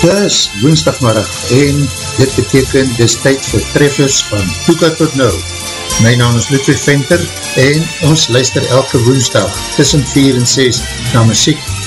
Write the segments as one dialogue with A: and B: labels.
A: Dis woensdagmiddag en dit beteken dis tyd vir treffers van Toeka tot Nou. My naam is Ludwig Venter en ons luister elke woensdag tussen 4 en 6 na muziek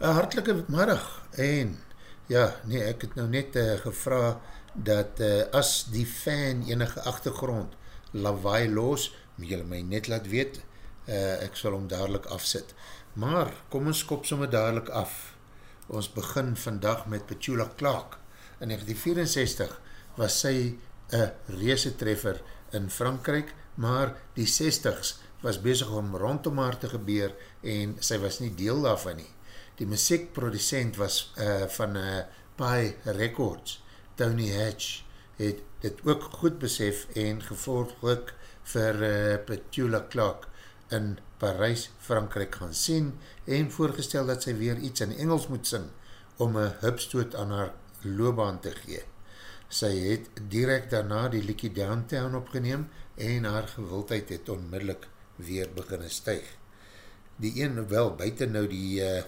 A: hartelike middag en ja, nee, ek het nou net uh, gevra dat uh, as die fan enige achtergrond lawaai los, moet julle my net laat weet, uh, ek sal hom dadelijk afsit. Maar, kom ons kop somme dadelijk af. Ons begin vandag met Petula Clark. In 1964 was sy een reese treffer in Frankrijk, maar die 60s was bezig om rondom haar te gebeur en sy was nie deel daarvan nie. Die muziekproducent was uh, van uh, Pi Records, Tony Hatch, het dit ook goed besef en gevolglik vir uh, Petula Clark in Parijs, Frankrijk gaan sien en voorgestel dat sy weer iets in Engels moet sing om een hupstoot aan haar loopbaan te gee. Sy het direct daarna die Likie Downtown opgeneem en haar gewildheid het onmiddellik weer beginne stuig. Die een, wel, buiten nou die uh,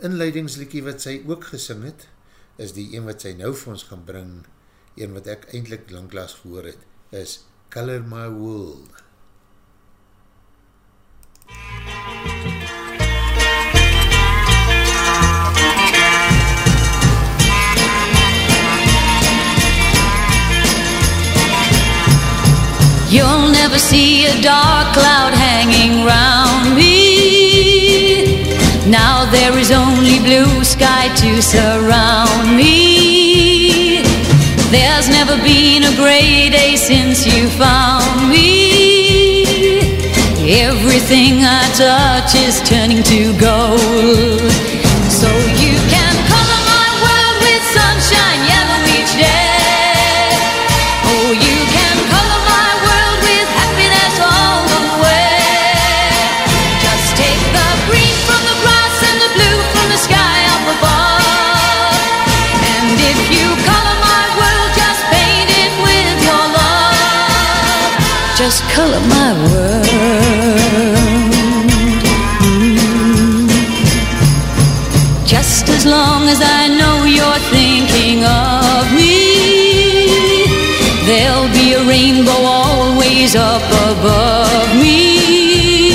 A: inleidingsliekie wat sy ook gesing het, is die een wat sy nou vir ons gaan bring, een wat ek eindelijk langklaas gehoor het, is Color My World.
B: You'll never see a dark cloud hanging round me. Now there is only blue sky to surround me. There's never been a gray day since you found me. Everything I touch is turning to gold. So you can color my world with sunshine yellow each day. Oh, you can color my world with happiness all the way. Just take the green from the grass and the blue from the sky up above. And if you color my world, just paint it with your love. Just color my world. There'll a rainbow always up above me.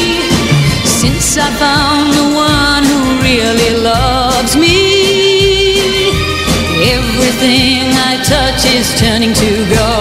B: Since I found the one who really loves me, everything I touch is turning to gold.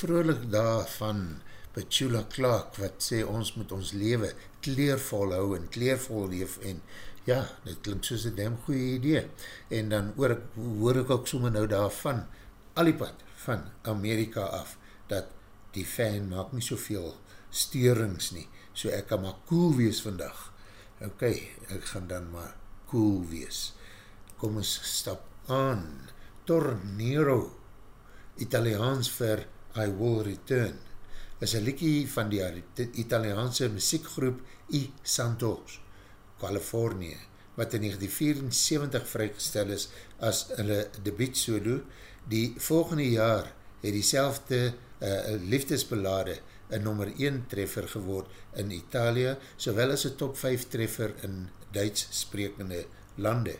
A: Vrolijk daar van Petula Clark, wat sê ons moet ons leven kleervol hou en kleervol leef en ja, dit klink soos een damn goeie idee. En dan hoor ek, hoor ek ook sommer nou daarvan, alipad van Amerika af, dat die fan maak nie soveel steurings nie, so ek kan maar cool wees vandag. Ok, ek gaan dan maar cool wees. Kom ons stap aan. Tornero, Italiaans vir I Will Return, is een liekie van die Italiaanse muziekgroep I Santos, Californië, wat in 1974 vrygestel is as hulle debiet solo. Die volgende jaar het die selfde uh, liefdesbelade een nummer 1 treffer geword in Italië, sowel as een top 5 treffer in Duits sprekende lande.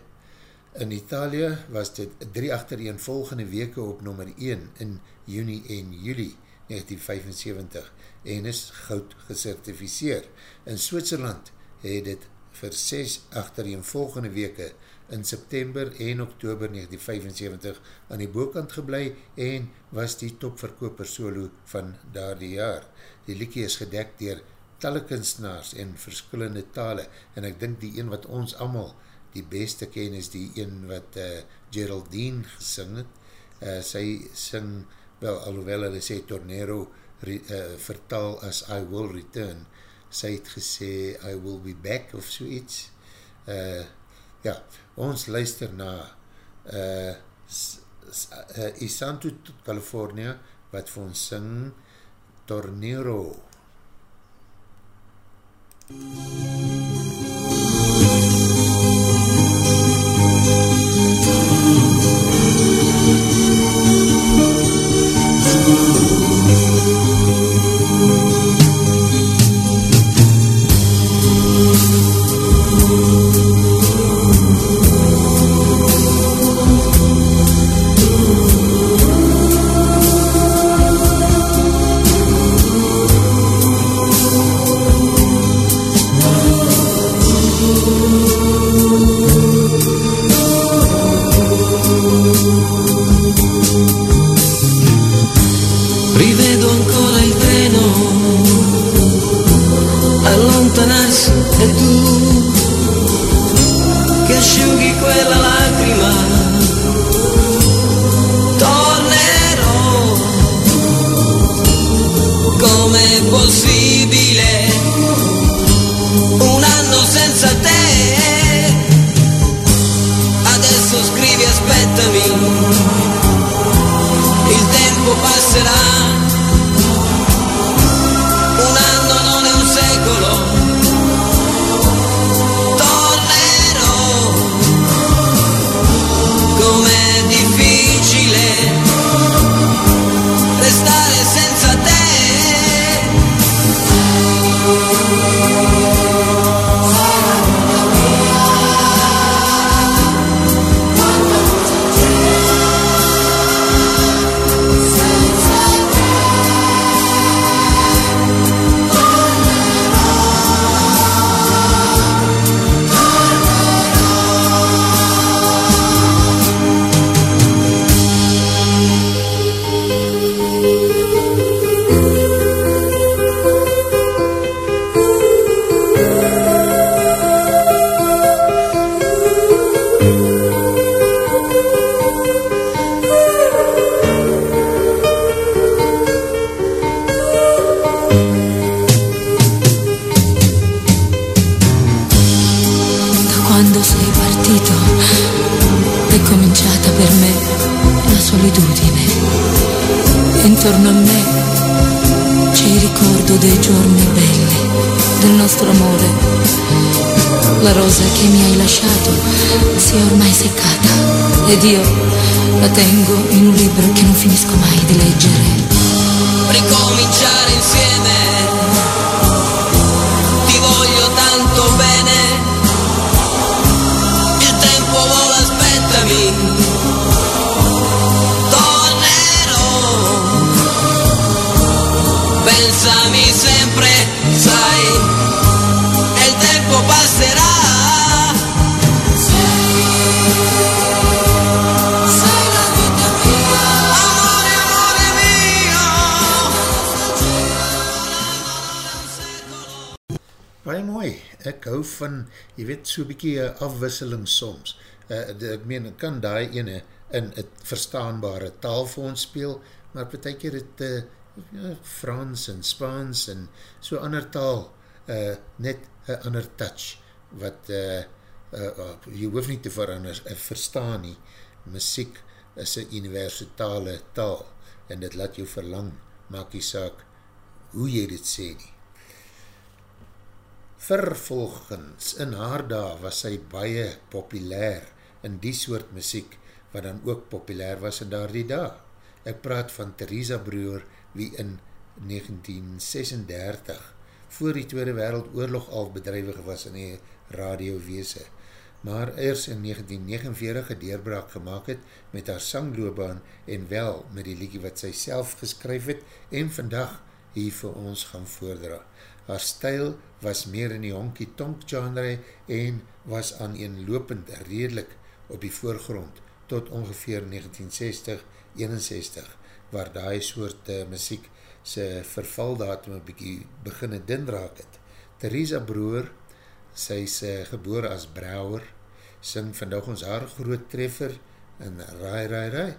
A: In Italië was dit drie achtereen volgende weke op nummer 1 in juni en juli 1975 en is goud gecertificeer. In Switserland het dit vir 6 achtereen volgende weke in September en Oktober 1975 aan die boekant geblei en was die topverkoper solo van daar die jaar. Die liekie is gedekt dier talle kunstenaars en verskillende tale en ek dink die een wat ons allemaal die beste ken is die een wat uh, Geraldine gesing het. Uh, sy sing, wel alhoewel hulle sê Tornero re, uh, vertaal as I will return, sy het gesê I will be back of so iets. Uh, ja, ons luister na uh, uh, Isanto California wat vir ons sing Tornero. Tornero jy weet, so'n bykie afwisseling soms. Uh, ek meen, ek kan daai ene in het verstaanbare taal vir ons speel, maar ty keer het uh, ja, Frans en Spaans en so ander taal, uh, net een ander touch, wat uh, uh, jy hoef nie te verander, uh, verstaan nie, muziek is een universitale taal, en dit laat jou verlang, maak jy saak, hoe jy dit sê nie. Vervolgens, in haar dag was sy baie populair in die soort muziek, wat dan ook populair was in daar die dag. Ek praat van Theresa Broer, wie in 1936 voor die Tweede Wereldoorlog al bedrijwig was in die radioweese, maar eers in 1949 een deurbraak gemaakt het met haar sangloobaan en wel met die liedje wat sy self geskryf het en vandag hier vir ons gaan voordra. Haar stijl was meer in die honky-tonk genre en was aan een lopend redelijk op die voorgrond tot ongeveer 1960-61, waar die soort uh, muziek sy vervaldatum een bykie beginne din raak het. Theresa Broer, sy is uh, geboor as Brouwer, sing vandag ons haar groot treffer in Rai Rai Rai.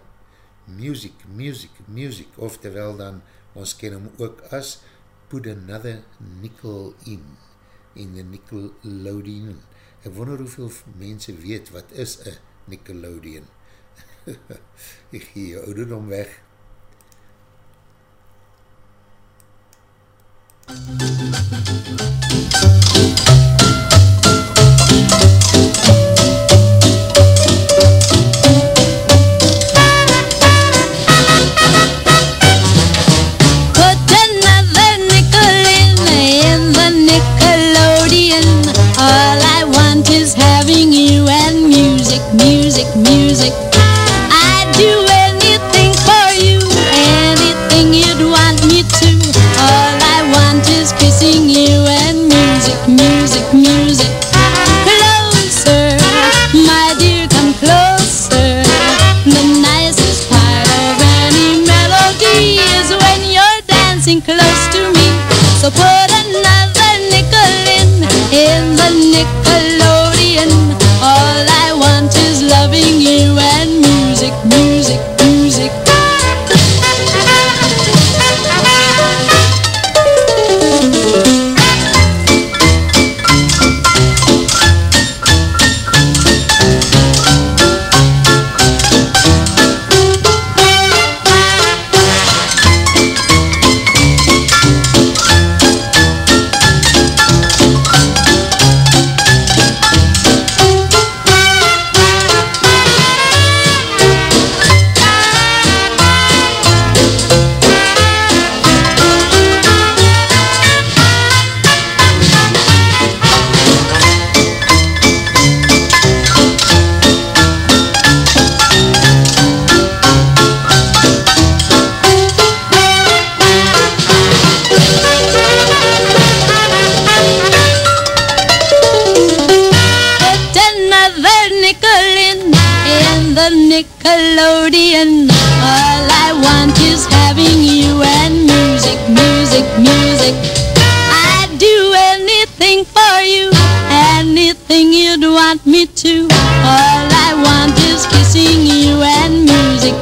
A: Music, music, music, oftewel dan, ons ken hom ook as Put Another Nickel In, in the Nickelodeon. Ek wonder hoeveel mense weet wat is een Nickelodeon. ek gee jou ouderdom weg.
B: Put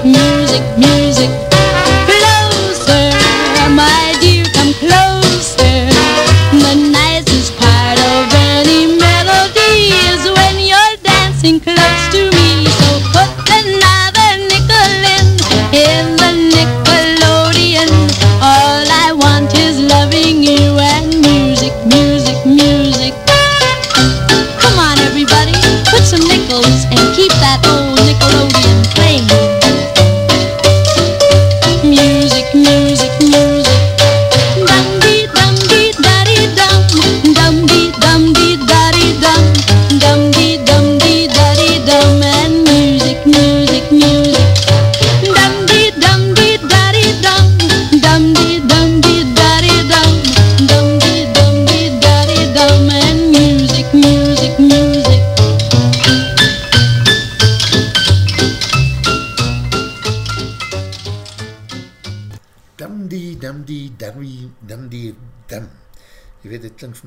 B: music, music,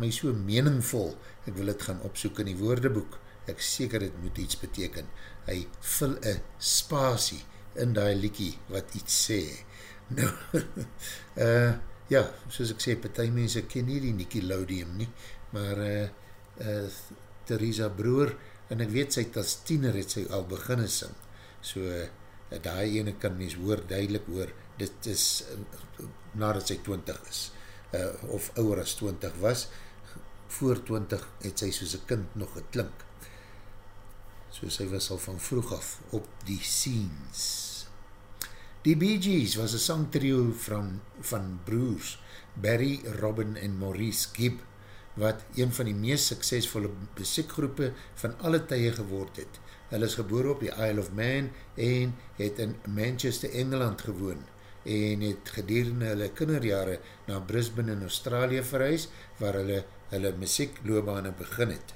B: my so
A: meningvol ek wil het gaan opsoek in die woordeboek, ek seker het moet iets beteken, hy vul een spasie in die liekie wat iets sê. Nou, uh, ja, soos ek sê, partij mense ken nie die Nickelodeon nie, maar uh, uh, Theresa Broer, en ek weet sy as tiener het sy al beginne sing, so uh, die ene kan mens hoor, duidelik hoor, dit is uh, nadat sy 20 is, uh, of ouwer as 20 was, voor 20 het sy soos een kind nog geklink, so sy was al van vroeg af op die scenes. Die Bee Gees was een sangtrio van, van broers, Barry, Robin en Maurice Gibb, wat een van die meest suksesvolle muziekgroepe van alle tye geword het. Hulle is geboor op die Isle of Man en het in Manchester, Engeland gewoon en het gedurende hulle kinderjare na Brisbane in Australië verhuis, waar hulle hulle muziekloobane begin het.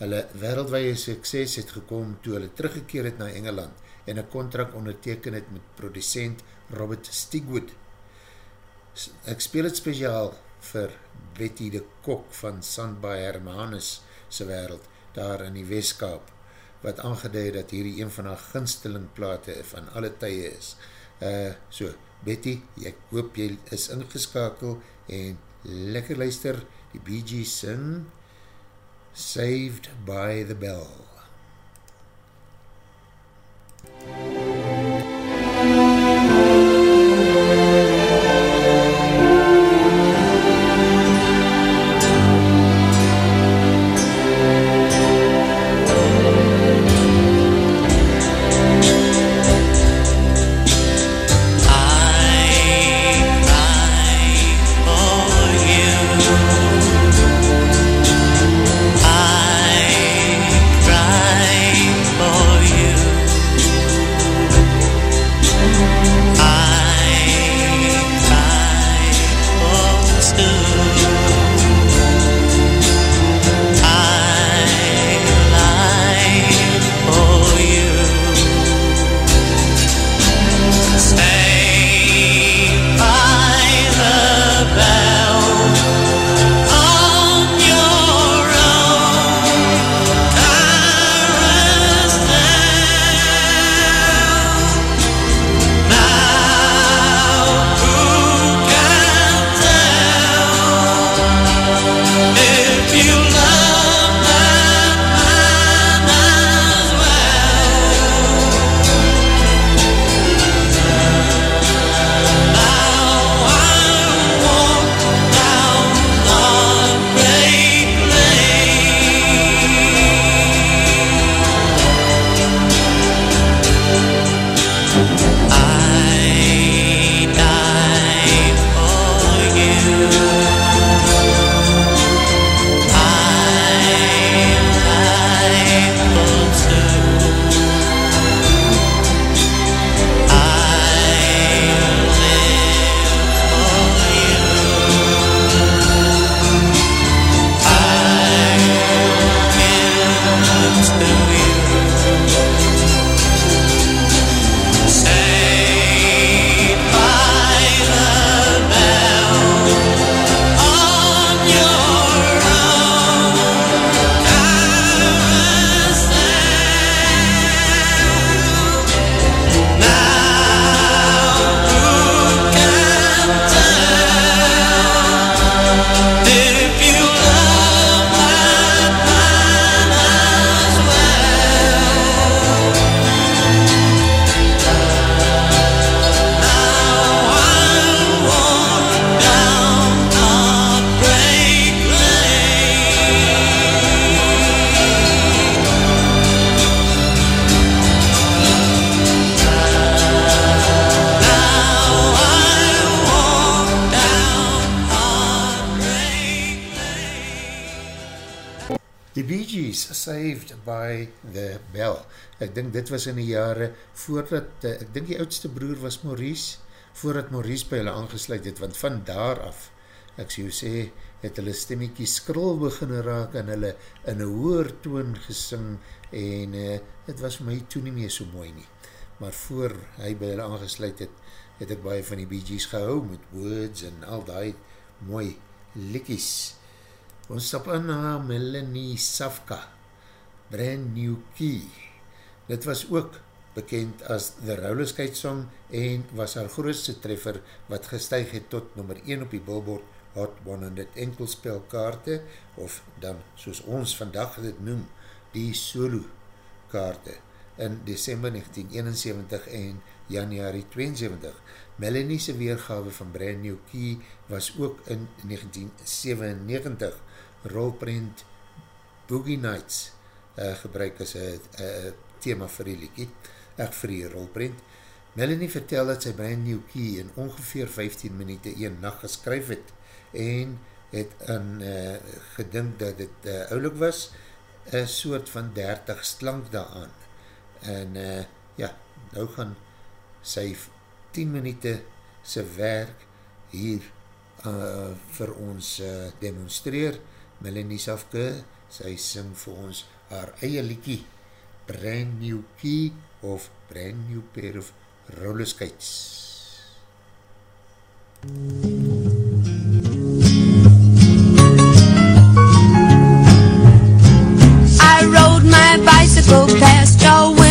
A: Hulle wereldwaie sukses het gekom toe hulle teruggekeer het na Engeland en een contract onderteken het met producent Robert Stigwood. Ek speel het speciaal vir Betty de Kok van Sandby Hermanus se wereld, daar in die Westkaap, wat aangeduid dat hierdie een van haar ginsteling plate van alle tye is. Uh, so, Betty, ek hoop jy is ingeskakel en lekker luister, die Bee Gees sing Saved by the Bell. Dit was in die jare voordat, uh, ek dink die oudste broer was Maurice, voordat Maurice by hulle aangesluit het, want van daar af, ek sê, sê het hulle stemmiekie skril begin raak en hulle in een hoer toon gesing en uh, het was my toe nie meer so mooi nie. Maar voor hy by hulle aangesluit het, het ek baie van die Bee Gees gehou met words en al die mooi likkies. Ons stap aan na Melanie Safka, Brand New Key. Dit was ook bekend as The Roller Skate Song en was haar grootste treffer wat gestuig het tot nummer 1 op die billboard Hot 100 enkelspelkaarte of dan soos ons vandag dit noem die solo kaarte in december 1971 en januari 72. Melanie's weergawe van Brand New Key was ook in 1997 rolprint Boogie Nights uh, gebruik as een thema vir die liekie ek vir die rolprint. Melanie vertel dat sy Brand New Key in ongeveer 15 minuut een nacht geskryf het en het in uh, gedink dat het uh, oulik was, een soort van 30 slank daaraan. En uh, ja, nou gaan sy 10 minuut sy werk hier uh, vir ons uh, demonstreer. Melanie Safke, sy sing vir ons haar eie liekie, Brand New Key, of brand new pair of roller skates.
C: I rode my bicycle past your window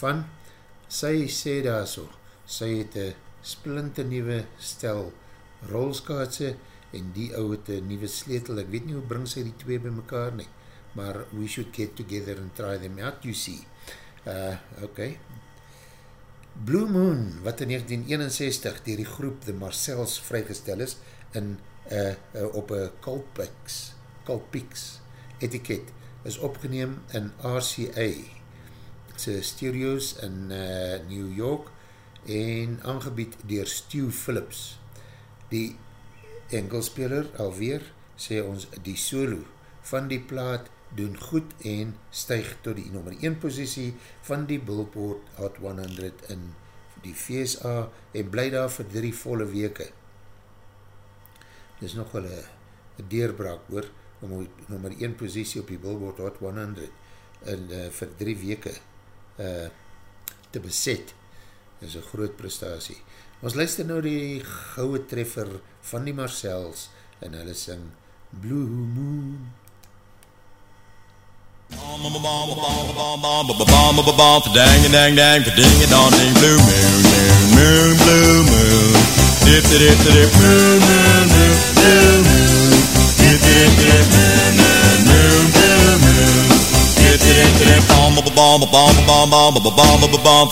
A: Van. Sy sê daar so, sy het een splinternieuwe stel rolskaatse en die ou het een nieuwe sleetel. Ek weet nie hoe bring sy die twee by mekaar nie, maar we should get together and try them out, you see. Uh, ok. Blue Moon, wat in 1961 dier die groep The Marcells vrygestel is, in, uh, uh, op een Colpix, Colpix etiket, is opgeneem in RCA, sy studios in uh, New York, en aangebied dier Stu Phillips. Die enkelspeler alweer sê ons die solo van die plaat doen goed en stuig tot die nummer 1 positie van die Billboard Hot 100 in die VSA en bly daar vir drie volle weke. Dit is nog wel een deurbraak hoor, om nummer 1 positie op die Billboard Hot 100 in, uh, vir drie weke uh, te beset. Dit is een groot prestatie. Ons luister nou die gouwe treffer van die Marcells en hulle sing Blue Moon.
D: Dang dang dang, ding a dong ding, blue moon, moon, moon, blue moon. Dip dip dip dip, moon, moon, moon, blue moon. bomb, bomb, bomb, bomb,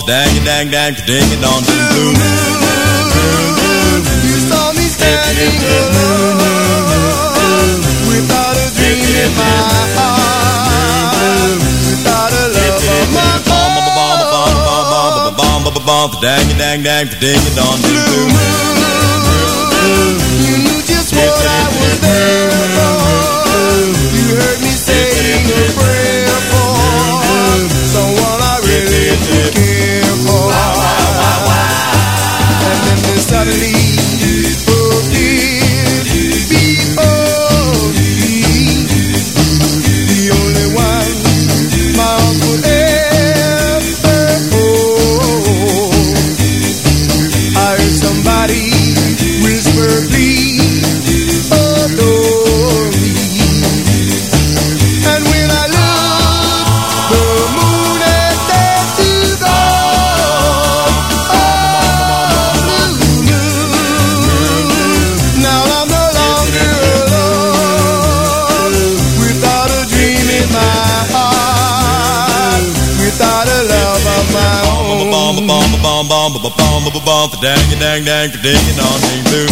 D: dang, dang, dang, ding, dong, ding, boom.
E: You saw me standing alone without a dream in my heart, without a love of my
D: bomb, bomb, bomb, dang, dang, dang, ding, dong, ding, boom.
E: You knew just what I was there bum bum bum the dang a
D: dang dang the ding a dong ding doo.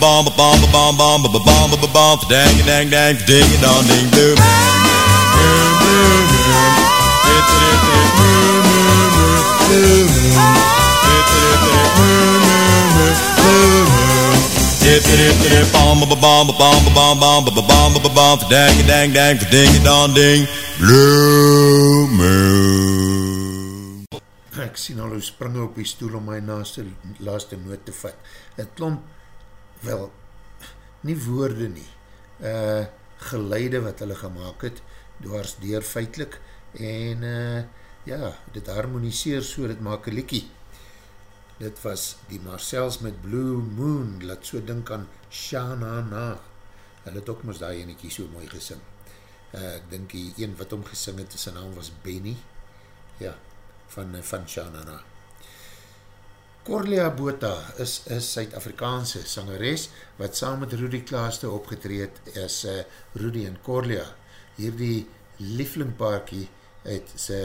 D: Bomb, bomb, bomb, bomb, bomb, bomb, bomb, bomb, dang, dang, dang, ding, dong, ding, doo. Dang, dang, dang, ding, dong, ding, blue moon.
A: Ek sien al hoe springe op die stoel om my naaste, laaste noot te vat. Het klomp, wel, nie woorde nie, uh, geleide wat hulle gemaakt het, dwars deur feitlik, en uh, ja, dit harmoniseer so, dit maak een liekie. Dit was die Marcels met Blue Moon, laat so dink aan Shana Na. Hulle het ook mos daar eniekie so mooi gesing. Uh, ek dink die een wat hom gesing het, sy naam was Benny. Ja, van, van Shanana. Corlia Bota is een Suid-Afrikaanse sangeres wat saam met Rudy Klaaste opgetreed is uh, Rudy en Corlia. Hierdie lieflingpaarkie het sy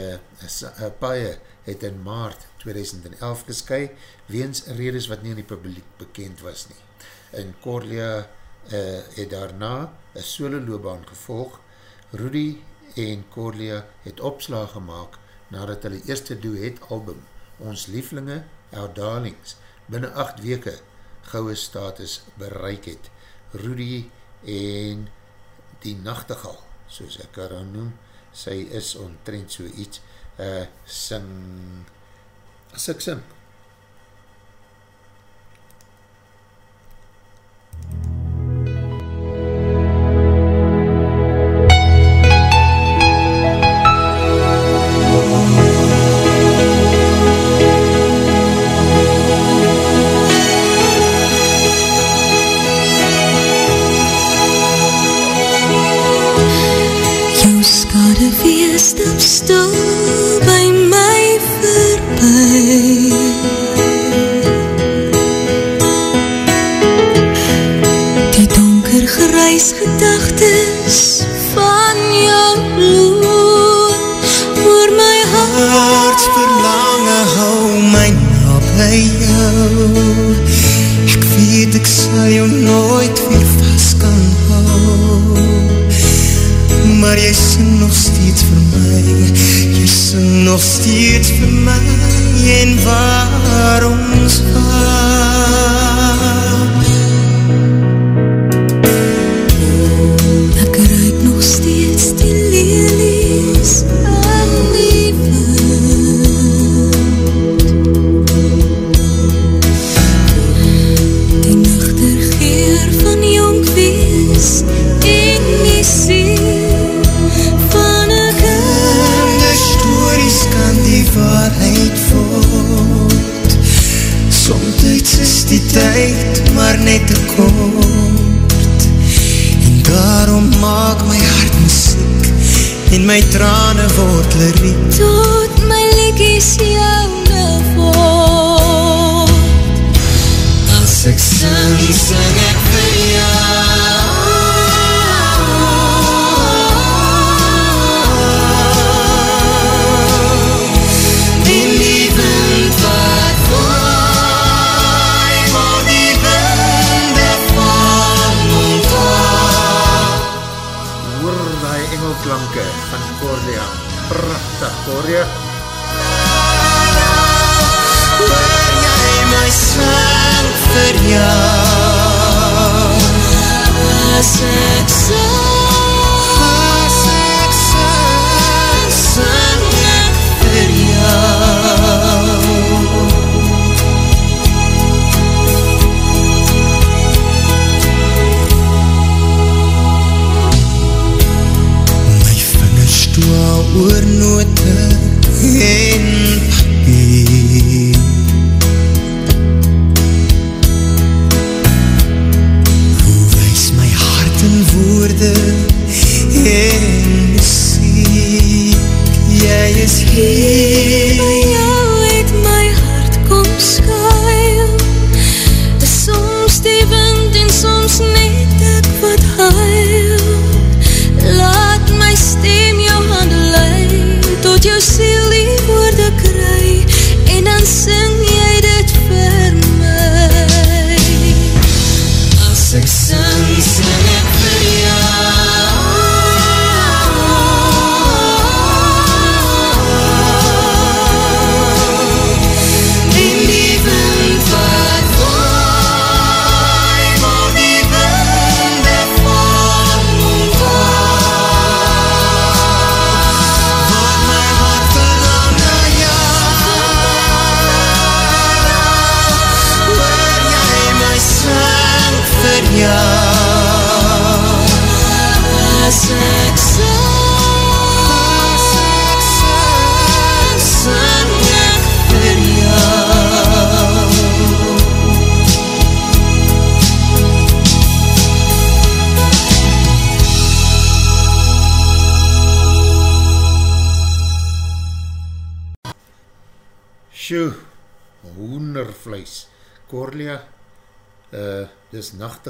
A: paie het in maart 2011 gesky weens redes wat nie in die publiek bekend was nie. En Corlia uh, het daarna een solo loopbaan gevolg. Rudy en Corlia het opslag gemaakt nadat hulle eerste duet album Ons Lieflinge, Our Darlings binnen 8 weke gouwe status bereik het. Rudy en die nachtegal, soos ek haar noem, sy is ontrend so iets, uh, sing, ek sing.
F: By jou.
E: Ek weet ek sal jou nooit weer vast kan hou. Maar jy sing nog steeds vir my. Jy sing nog steeds
F: vir my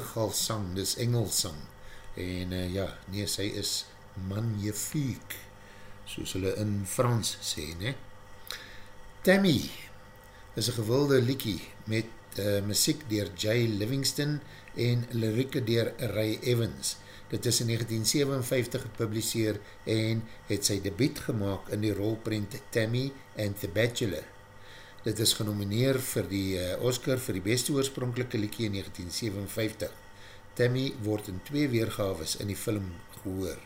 A: nachtegal sang, dis engelsang. En uh, ja, nee, sy is magnifiek, soos hulle in Frans sê, ne? Tammy is een gewilde liekie met uh, muziek dier Jay Livingston en lirieke dier Ray Evans. Dit is in 1957 gepubliseer en het sy debiet gemaakt in die rolprint Tammy and the Bachelor. Dit is genomineer vir die uh, Oscar vir die beste oorspronkelike liekie in 1957. Tammy word in twee weergaves in die film gehoor.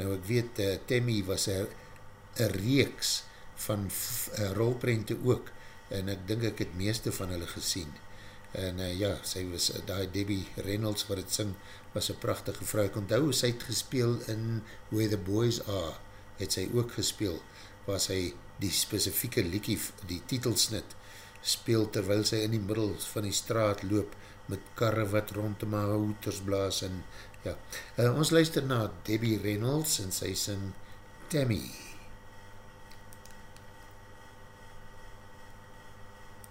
A: Nou ek weet, uh, Tammy was een reeks van uh, rolprente ook en ek dink ek het meeste van hulle gesien. En uh, ja, sy was, uh, die Debbie Reynolds wat het sing, was een prachtige vrou. Ek onthou, sy het gespeel in Where the Boys Are, het sy ook gespeel, waar sy die specifieke liekie, die titelsnit, speel terwyl sy in die middel van die straat loop, met karre wat rondom haar houters blaas en ja. Uh, ons luister na Debbie Reynolds en sy sing Tammy.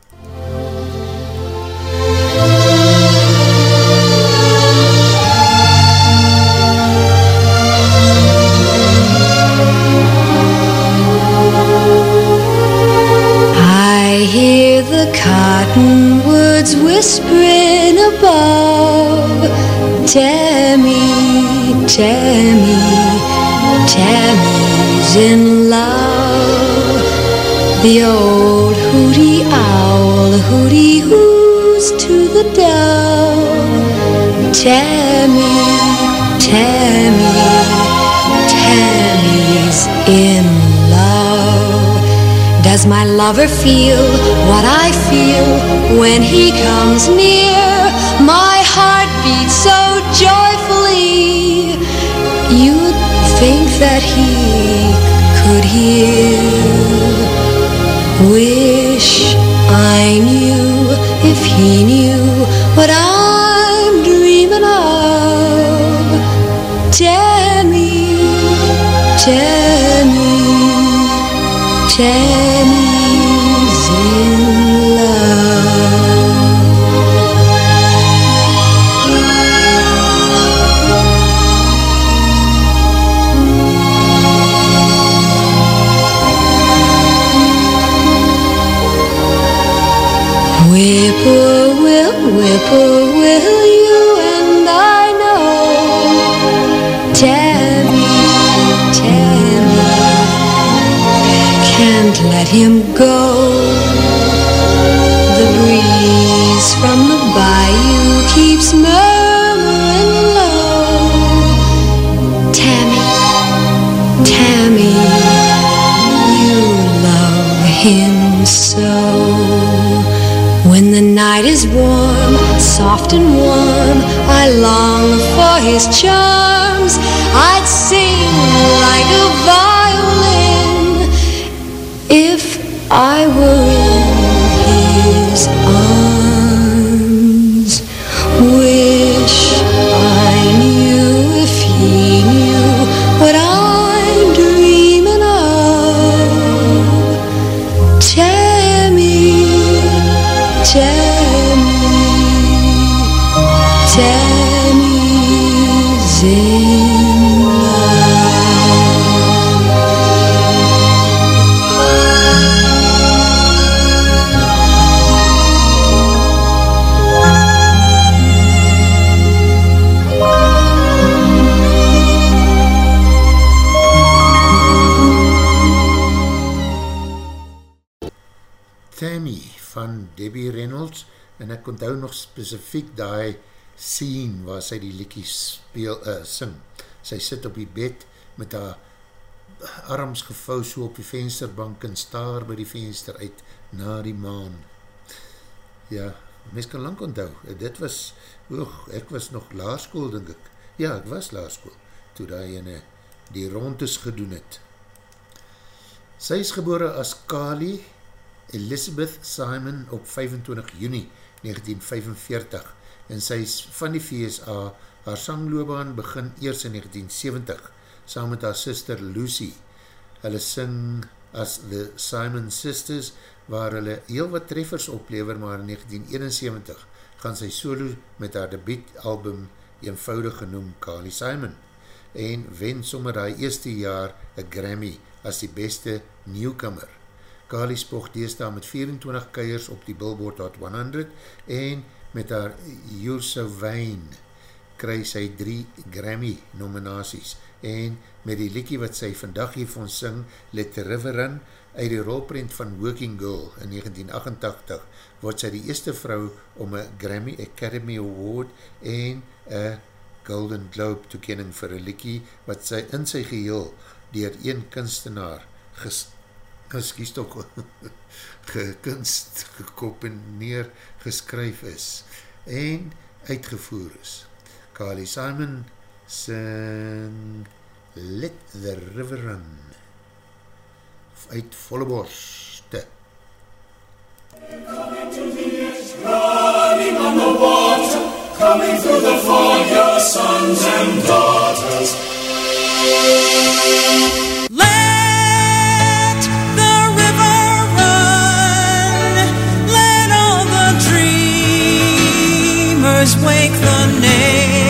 C: I above. Tammy, Tammy, Tammy's in love. The old hooty owl hooty hoos to the dove. Tammy, Tammy, Tammy's in love. Does my lover feel what I feel when he comes near? My heart beats so joyfully. You'd think that he could hear. Wish I knew if he knew what I'm soft and warm, I long for his charms. Tammy
A: van Debbie Reynolds en ek onthou nog specifiek die scene waar sy die liekie speel, uh, sing. Sy sit op die bed met haar arms gevou so op die vensterbank en staar by die venster uit na die maan. Ja, mens kan lang onthou, dit was, oog, ek was nog laarskool, denk ek. Ja, ek was laarskool, toe die ene die rondes gedoen het. Sy is gebore as Kali Elizabeth Simon op 25 juni 1945 en sy is van die VSA haar sangloobaan begin eers in 1970 saam met haar sister Lucy. Hulle sing as The Simon Sisters waar hulle heel wat treffers oplever maar in 1971 gaan sy solo met haar debietalbum eenvoudig genoem Kali Simon en wen sommer haar eerste jaar een Grammy as die beste newcomer. Kali spog deesdaal met 24 keiers op die Billboard Hot 100 en met haar You're So Vain kry sy drie Grammy nominaties en met die liekie wat sy vandag hier van sing, Let the River Run, uit die rolprint van Working Girl in 1988, word sy die eerste vrou om een Grammy Academy Award en een Golden Globe toekening vir een liekie wat sy in sy geheel dier een kunstenaar ges, geskies toch gekunst, gekomponeer, geskryf is en uitgevoer is. Carly Simon sing Let the River Run uit volle borste.
G: running on the water, coming through the fog, your sons and daughters.
H: always wake the
A: name.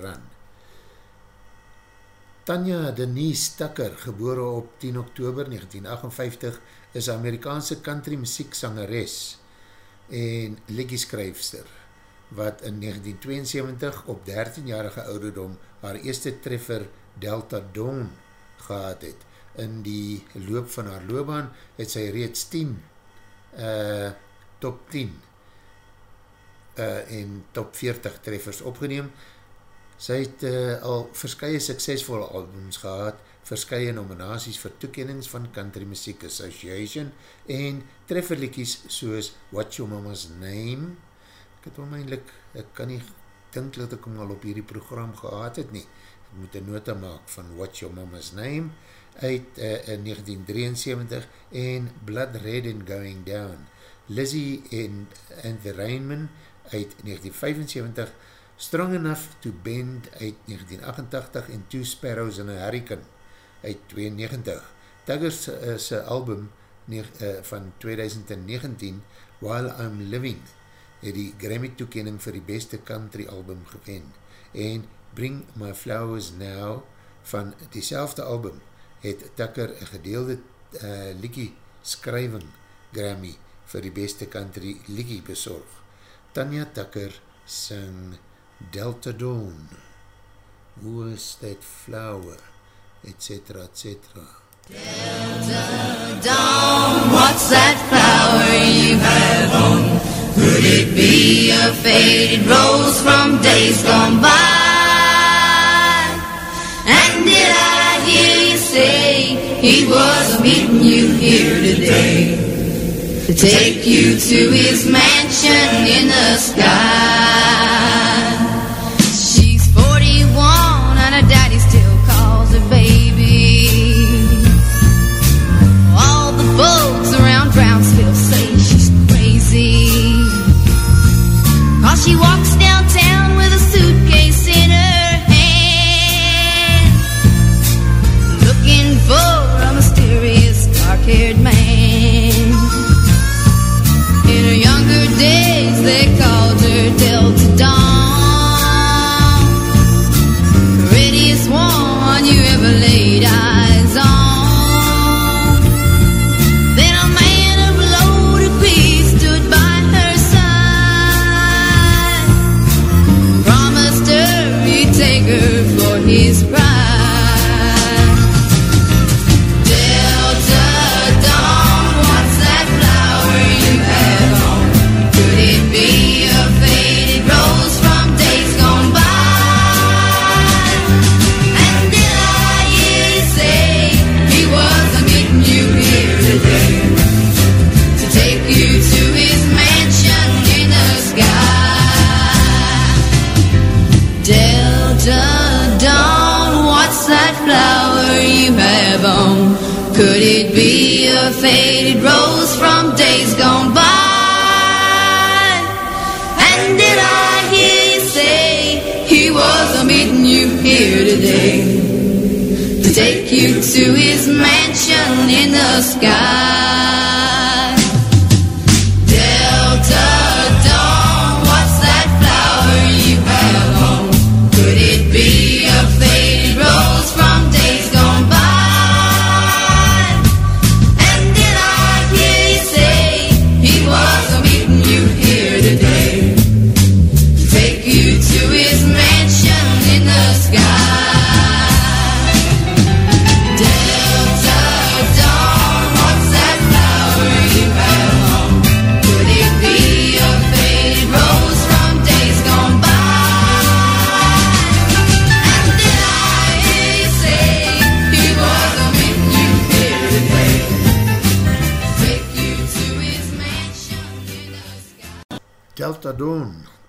A: Run. Tanya Denise Tucker, gebore op 10 oktober 1958, is Amerikaanse country muziek sangeres en liggie skryfster, wat in 1972 op 13-jarige ouderdom haar eerste treffer Delta Dawn gehad het. In die loop van haar loopbaan het sy reeds 10 uh, top 10 uh, en top 40 treffers opgeneem. Sy het uh, al verskye suksesvolle albums gehad, verskye nominaties vir toekennings van Country Music Association en trefferlikies soos What's Your Mama's Name? Ek het onmeinlik, ek kan nie dink dat ek hom al op hierdie program gehad het nie. Ek moet een nota maak van What's Your Mama's Name uit uh, in 1973 en Blood Red and Going Down. Lizzie and, and the Rainman uit 1975 Strong Enough to Bend uit 1988 en Two Sparrows in a Hurricane uit 92. Tuggers uh, sy album ne, uh, van 2019 While I'm Living het die Grammy toekening vir die beste country album gewen en Bring My Flowers Now van die album het Tucker een gedeelde uh, liekie skrywing Grammy vir die beste country liekie besorg. Tanya Tucker sing Delta Dawn Who is that flower? Etc. etc.
I: Delta Dawn, what's that flower you have on? Could it be a faded rose from days gone by? And did I hear you say he was meeting you here today? To take you to his mansion in the sky. She walked to his mansion in the sky?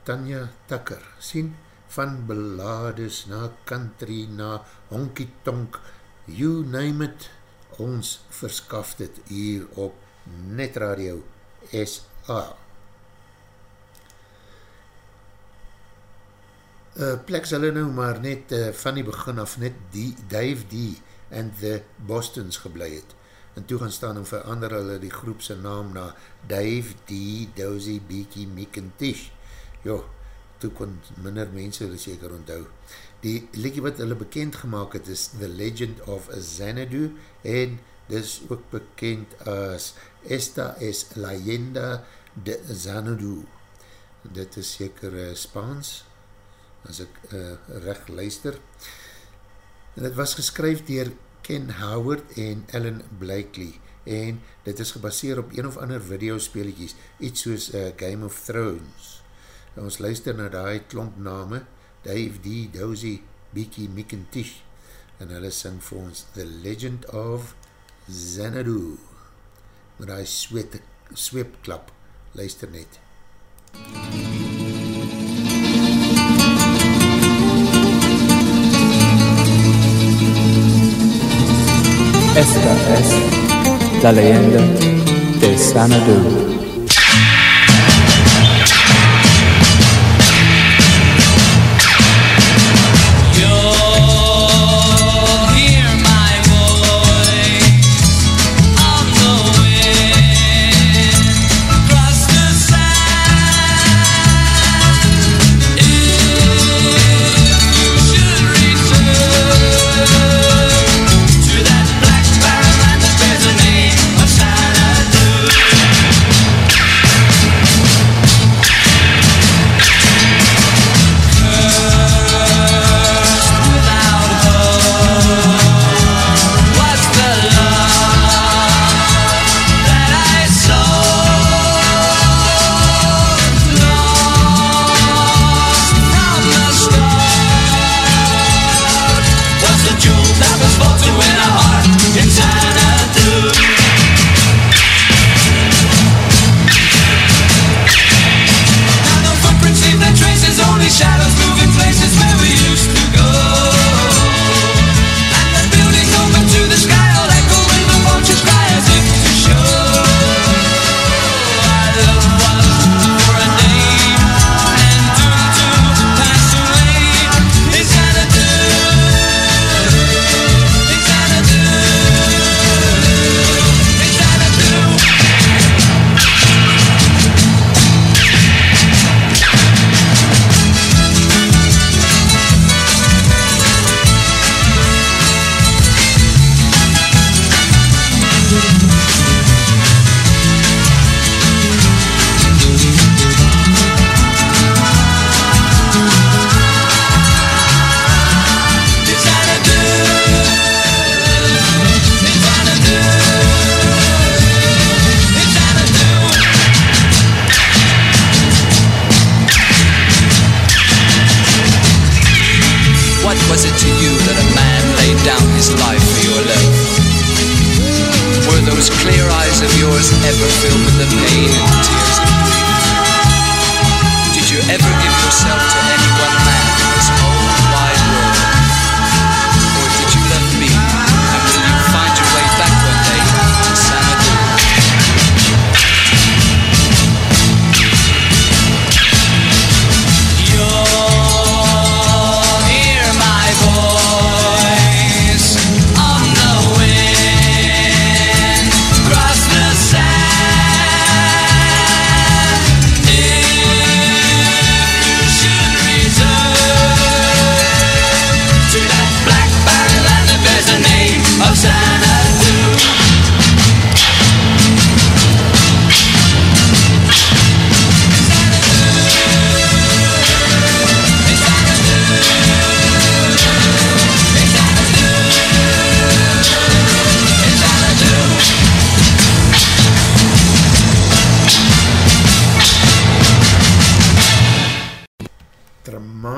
A: Tanya Tucker, sien van belades na country, na honky tonk, you name it, ons verskaf dit hier op Net Radio SA. Uh, plek sal nou maar net uh, van die begin af net die Dave D and the Bostons geblei het. en toe gaan staan en verander hulle die groepse naam na Dave D. Dozy Beaky Meek en Tish. Jo, toe kon minder mense hulle seker onthou. Die liedje wat hulle bekend gemaakt het is The Legend of Xanadu en dis ook bekend as Esta es Leyenda de Xanadu. Dit is seker uh, Spaans, as ek uh, recht luister. En het was geskryf dier Ken Howard en Ellen Blakely en dit is gebaseer op een of ander videospeletjies, iets soos uh, Game of Thrones. Ons luister na die klomp name, Dave D, Dozy, Beaky, Mick en Tish, en hulle sing vir ons The Legend of Xanadu. Met die sweep, sweepklap, luister net.
J: Esta es la leyenda de Xanadu.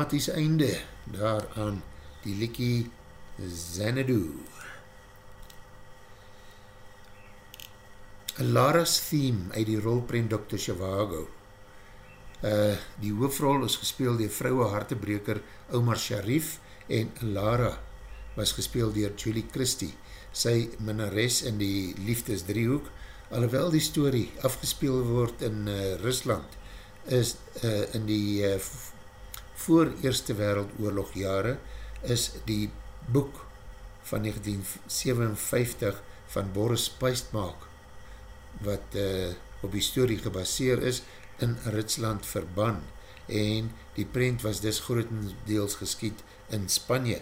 A: Dramatische einde daar aan die liekie Xanadu. Lara's theme uit die rolprent Dr. Zhivago. Uh, die hoofrol is gespeel dier vrouwe hartebreker Omar Sharif en Lara was gespeel dier Julie Christie, sy minnares in die liefdesdriehoek, alhoewel die story afgespeel word in uh, Rusland, is uh, in die uh, voor Eerste Wereldoorlog jare is die boek van 1957 van Boris Puistmaak wat uh, op die story gebaseer is in Ritsland verban en die prent was dus grotendeels geskiet in Spanje.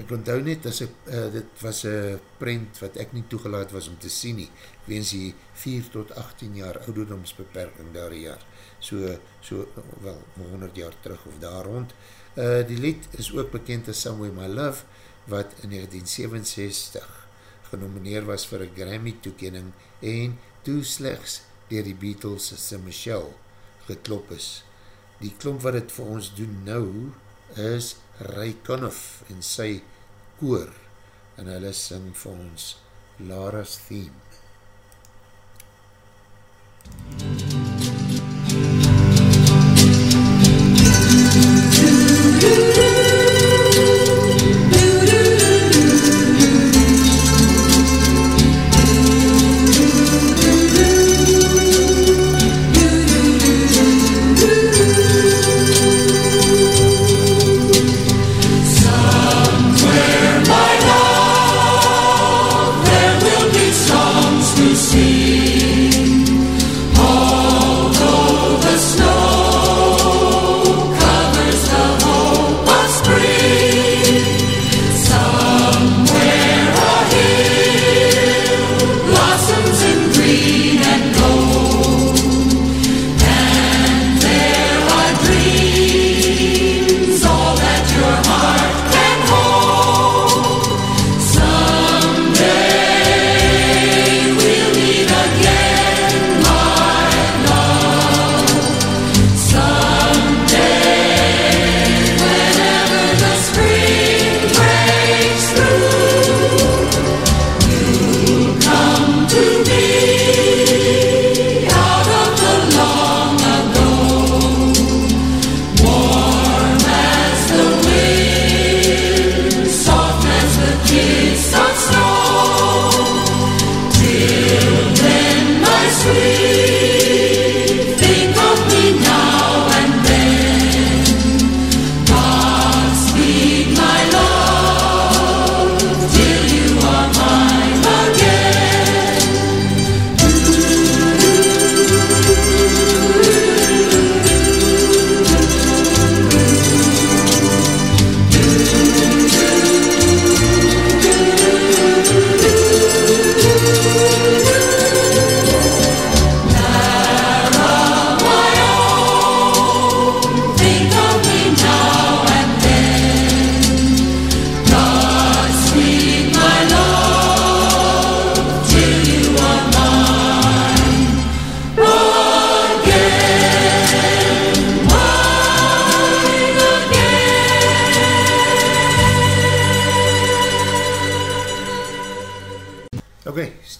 A: Ek onthou net, as ek, uh, dit was een prent wat ek nie toegelaat was om te sien nie, weens die 4 tot 18 jaar ouderdomsbeperking daar jaar. So, so wel, 100 jaar terug of daar rond. Uh, die lied is ook bekend as Somewhere My Love, wat in 1967 genomineer was vir een Grammy toekening en toe slechts dier die Beatles se Michelle geklop is. Die klomp wat het vir ons doen nou is Ray Conniff en sy koor en hulle sing vir ons Lara's Theme.
G: Somewhere,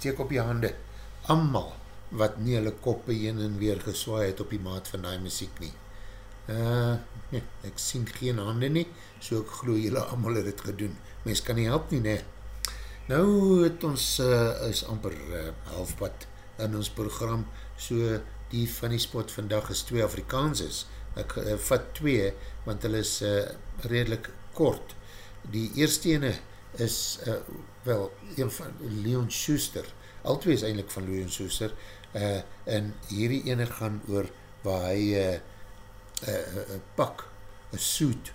A: steek op die hande. Amal wat nie hulle koppe heen en weer geswaai het op die maat van die muziek nie. Uh, nee, ek sien geen hande nie, so ek glo julle amal het het gedoen. Mens kan nie help nie, nee. Nou het ons uh, is amper uh, halfpad in ons program, so die funny spot vandag is twee Afrikaanses. Ek uh, vat twee, want hulle is uh, redelijk kort. Die eerste ene is, uh, wel, een van Leon Schuster. Al twee is eindelijk van Leon Schuster. Uh, en hierdie ene gaan oor waar hy uh, uh, uh, pak, een suit,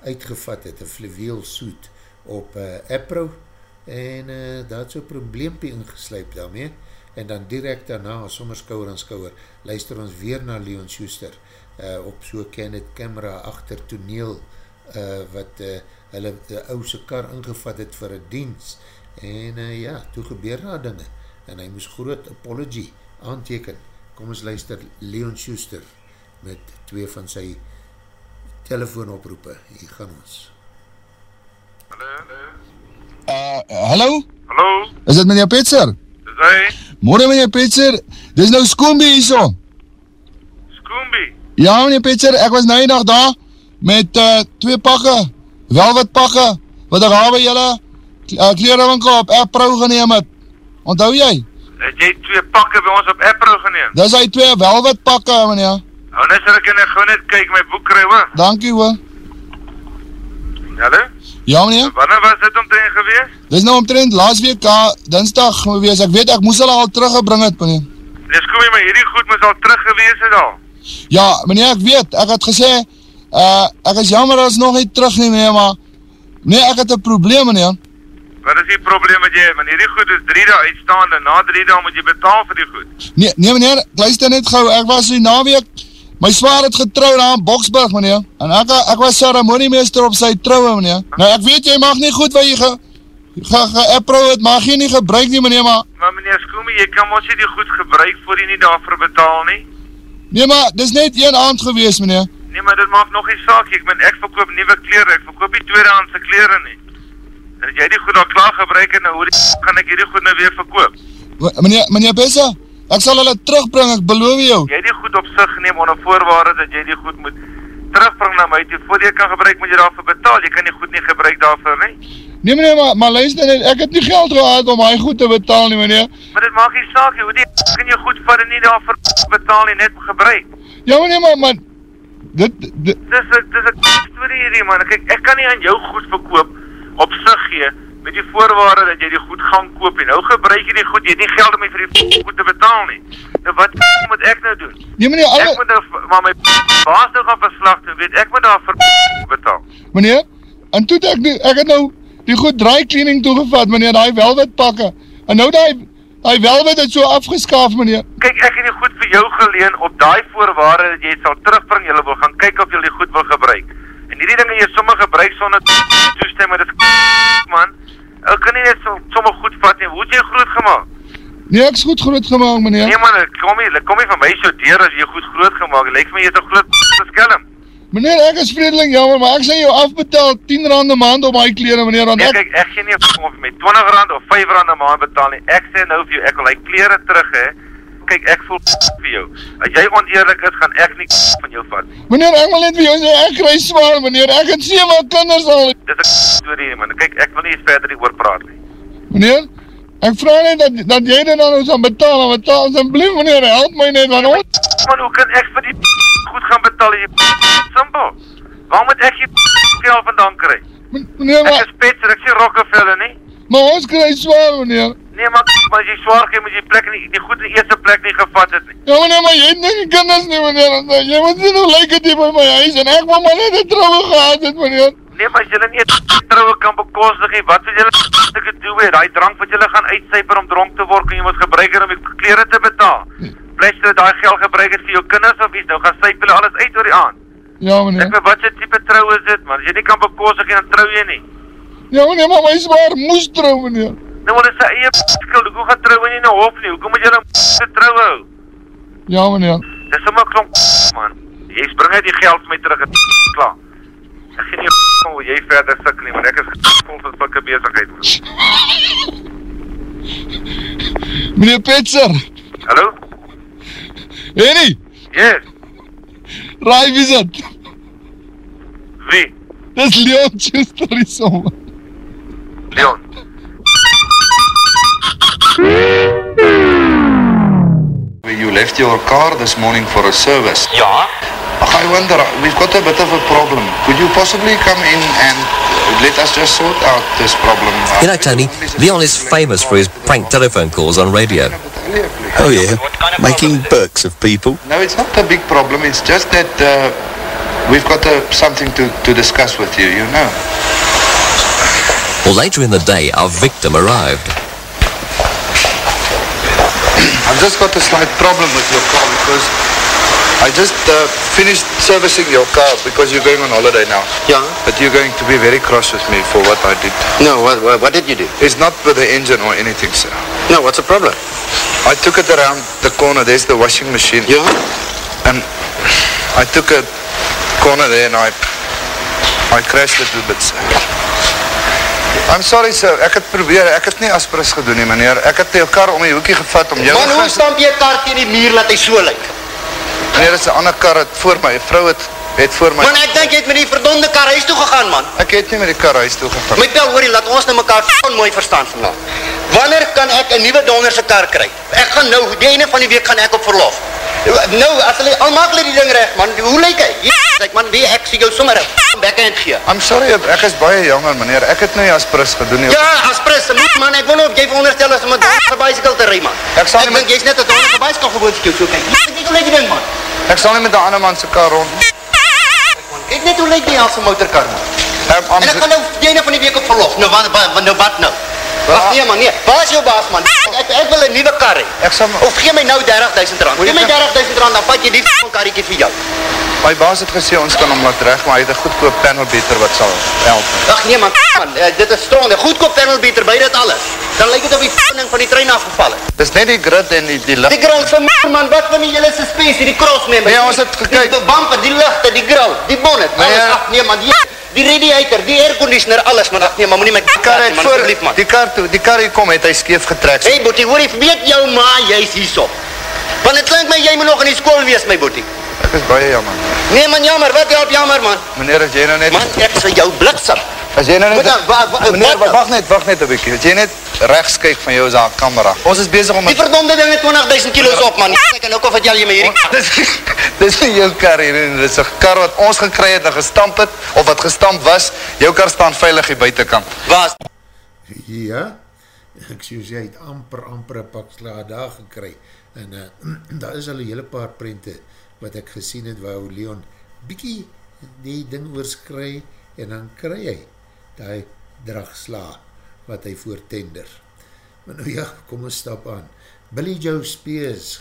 A: uitgevat het, een fluweel suit op uh, Epro en uh, daar het so'n probleempie ingesluip daarmee en dan direct daarna, sommer skouwer aan skouwer, luister ons weer na Leon Schuster uh, op so'n Kenneth camera achter toneel uh, wat uh, hulle die ouse kar ingevat het vir een diens en uh, ja, toe gebeur daar dinge en hy moes groot apology aanteken. Kom ons luister Leon Schuster met twee van sy telefoonoproepe. Hier gaan ons.
K: Uh, hallo?
L: Hallo,
K: Is dit meneer Petser?
L: dis hy,
K: Morgen meneer Petser, dis nou Skoombie hierso.
L: Skoombie.
K: Ja meneer Petser, ek was nou eendag daar met uh, twee pakke, velvet pakke, wat ek hawe jylle uh, klerenwinkel op Appro geneem het. Onthou jy?
L: Het jy twee pakke by ons op Apro geneem?
K: Dis hy twee velvet pakke meneer.
L: Hou net so ek ek gou net kyk my boek kry hoor.
K: Dankie hoor.
L: Hallo?
K: Ja meneer,
L: Wanneer was dit omtrent gewees?
K: dis nou omtrent laas week, uh, dinsdag gewees, ek weet, ek moes hulle al teruggebring het meneer.
L: Dis kom jy maar hierdie goed moes al terug gewees het al.
K: Ja, meneer, ek weet, ek het gesê, uh, ek is jammer as nog nie terug nie meneer, maar, nee, ek het een probleem meneer.
L: Wat is die probleem met jy? Want hierdie goed is 3 dae uitstaande. Na 3 dae moet jy betaal vir die goed.
K: Nee, nee meneer, ek luister net gauw, ek was die naweek, my zwaar het getrouw daar in Boksburg meneer, en ek, ek was ceremoniemeester op sy trouwe meneer. Nou ek weet, jy mag nie goed wat jy ge, ge, ge het, mag jy nie gebruik nie meneer, maar,
L: Maar meneer Skoomie, jy kan mos nie die goed gebruik voor jy nie daarvoor betaal nie.
K: nee maar, dis net een aand gewees meneer.
L: Nee, maar dit maak nog nie saak. Ek meen ek verkoop nuwe klere. Ek verkoop nie tweedehandse klere nie. En as jy die goed al klaar gebruik het, nou hoe die gaan ek hierdie goed nou weer verkoop?
K: Meneer, meneer Bessa, ek sal hulle terugbring, ek beloof jou.
L: Jy die goed op sig neem onder voorwaarde dat jy die goed moet terugbring na my toe. Voor jy kan gebruik, moet jy daarvoor betaal. Jy kan die goed nie gebruik daarvoor nie.
K: Nee meneer, maar, maar luister net, ek het nie geld gehad om hy goed te betaal nie meneer.
L: Maar dit maak nie saak nie. Hoe die kan jy goed vat en nie daarvoor betaal nie, net gebruik.
K: Ja meneer, maar, maar, dit, dit,
L: Dis 'n dis 'n storie hierdie man. Kyk, ek kan nie aan jou goed verkoop op sig gee met die voorwaarde dat jy die goed gaan koop en nou gebruik jy die goed, jy het nie geld om vir die goed te betaal nie. Nou wat moet ek nou doen?
K: nee meneer,
L: Ek
K: alle,
L: moet nou maar my baas nou gaan verslag doen, weet ek moet daarvoor betaal.
K: meneer, en toe ek, ek het nou die goed dry cleaning toegevat meneer, die velvet pakke, en nou die, die velvet het so afgeskaaf meneer.
L: Kyk, ek het die goed vir jou geleen op daai voorwaarde dat jy dit sal terugbring. Jy wil gaan kyk of jy die goed wil gebruik. En hierdie dinge jy sommer gebruik sonder toestemming, dit is man. Ou kan nie net so sommer goed vat nie. Hoe het jy groot gemaak?
K: Nee, ek is goed groot gemaakt meneer.
L: Nee man, dit kom nie, dit kom nie van my so deur as jy goed groot gemaak. Dit lyk vir my jy's 'n groot skelm.
K: Meneer, ek is vredelik jammer, maar ek sal jou afbetaal 10 rand een maand op my kleren meneer, want
L: Nee,
K: ek,
L: kyk, ek gee nie om of jy met 20 rand of 5 rand 'n maand betaal nie. Ek sê nou vir jou, ek wil hy klere terug hê. Kyk, ek voel vir jou. As jy oneerlik is, gaan ek nie van jou vat nie.
K: meneer, ek wil net vir jou sê, ek kry zwaar meneer, ek het 7 kinders al.
L: Dis 'n storie man. Kyk, ek wil nie eens verder hieroor praat nie.
K: Meneer, ek vraag net dat, dat jy dit ons aan betaal, maar betaal asjeblief meneer, help my net, want ons,
L: Man, hoe kan ek vir die goed gaan betaal? Jy simpel. Waar moet ek hier geld vandaan kry?
K: meneer,
L: Ek
K: maar,
L: is Petser, ek sê Rockefeller nie.
K: maar ons kry zwaar meneer.
L: Nee, maar, maar jy swaar kry, moet jy plek nie, die goed in die eerste plek nie gevat het nie.
K: Ja meneer, maar jy het nie kinders nie meneer, en jy moet sien hoe lyk het hier by my huis, en ek wil maar net een trouwe gehad het meneer.
L: Nee, maar as julle nie 'n troue kan bekostig nie, wat wil julle stukke doen weer? Daai drank wat julle gaan uitsyper om dronk te word, kan jy mos gebruik om die klere te betaal. Plus jy daai geld gebruik het vir jou kinders of iets, nou gaan syp hulle alles uit oor die aand.
K: Ja
L: Ek
K: meneer,
L: weet wat se tipe trou is dit, man. As jy nie kan bekostig nie, dan trou jy nie.
K: ja meneer, maar my zwaar moes trouw meneer.
L: Nou wil dit sy eie skuld. Hoekom gaan trou jy nie na hof nie? Hoekom moet jy dan se trou hou?
K: Ja meneer,
L: Dis sommer klomp man. Jy bring net die geld vir my terug. Het klaar. Ek gee nie hoe jy verder sukkel nie, maar ek is vol van sulke besigheid.
K: meneer Petser,
L: Hallo?
K: Henny,
L: Yes.
K: raai wie is het?
L: Wie?
K: Dis Leon Schuster die sommer.
L: Leon.
M: You left your car this morning for a service.
N: Yeah.
M: I wonder, we've got a bit of a problem. Could you possibly come in and let us just sort out this problem?
N: you know, Tony, Leon is famous for his prank telephone calls on radio.
M: Oh yeah, making perks of people. No, it's not a big problem. It's just that uh, we've got uh, something to, to discuss with you, you know.
N: Well, later in the day, our victim arrived.
M: I've just got a slight problem with your car because I just uh, finished servicing your car because you're going on holiday now.
O: Yeah.
M: But you're going to be very cross with me for what I did.
O: No, what, what, what did you do?
M: It's not with the engine or anything, sir.
O: No, what's the problem?
M: I took it around the corner. There's the washing machine.
O: Yeah.
M: And I took a corner there and I I crashed a bit, sir. I'm sorry, sir. Ek het probeer. Ek het nie aspres gedoen nie, meneer. Ek het jou kar om die hoekie gevat om jou...
O: Man, hoe stamp jy kar teen die muur laat hy so lyk?
M: Dit is 'n ander kar het voor my. 'n Vrou het het voor my.
O: Man, ek dink jy het met die verdonde kar huis toe gegaan, man.
M: Ek het nie met die kar huis toe gegaan.
O: My pel, hoorie, laat ons nou mekaar van mooi verstaan vandag. Wanneer kan ek 'n nuwe donderse kar kry? Ek gaan nou, die einde van die week gaan ek op verlof. Nou, as hulle al maak hulle die ding reg, man. Hoe lyk hy? Kyk man, wie ek sien jou sommer 'n backhand gee.
M: I'm sorry, ek is baie jonger meneer. Ek het nou nie as prins gedoen nie.
O: Ja, as pres, man, ek wonder of jy veronderstel is om 'n dagse bicycle te ry, man.
M: Ek sal
O: ek dink jy's net 'n dagse bicycle gewoon skieu so kyk. Kyk hoe lyk die ding, man.
M: Ek sal nie met 'n ander man se kar rond.
O: Kyk net hoe lyk die 'n motorkar, man.
M: Um,
O: en ek gaan nou jyne van die week op verlof. Nou wat wat nou wat nou? Wag nee man, nee. Waar is jou baas man? Ek ek wil 'n nuwe kar hê.
M: Ek sal
O: Of gee my nou R30000 rand. Gee my R30000 rand dan vat jy die f***ing karretjie vir jou.
M: My baas het gesê ons kan hom laat reg, maar hy het 'n goedkoop panel beater wat sal help.
O: Ag nee man, man, eh, dit is strong. 'n Goedkoop panel beater by dit alles. Dan lyk dit of die f***ing van die trein afgeval het.
M: Dis net die grid en die die lig.
O: Die grill se m- man, wat van die hele suspensie, die cross member.
M: Nee, ons het gekyk.
O: Die bumper, die ligte, die grill, die bonnet,
M: Nee,
O: alles. Ag nee man, die die radiator, die air conditioner, alles man. Ag nee man, moenie my
M: kar het voor
O: asseblief, man.
M: die kar toe, die kar hier kom het hy skeef getrek.
O: Hey boetie, hoor jy, weet jou ma jy's hierso. Want dit klink my jy moet nog in die skool wees my boetie.
M: Ek is baie jammer.
O: Nee man, jammer, wat help jammer man?
M: Meneer, as jy nou net
O: Man, ek sal jou bliksem.
M: As jy nou net Meneer, wag net, wag net 'n bietjie. As jy net regs kyk van jou is daar 'n kamera. Ons is besig om
O: Die verdomde ding het 20000 kilos op man. Kyk en nou kom vertel jy my hierdie.
M: Dis dis nie jou kar hier nie, dis 'n kar wat ons gekry het en gestamp het of wat gestamp was. Jou kar staan veilig hier buitekant.
O: Was
A: Ja, ek sê jy het amper, amper een pak sla daar gekry. En uh, daar is al een hele paar prente wat ek gesien het waar Leon bykie die ding oorskry en dan kry hy die dragsla wat hy voor tender. Maar nou ja, kom ons stap aan. Billy Joe Spears,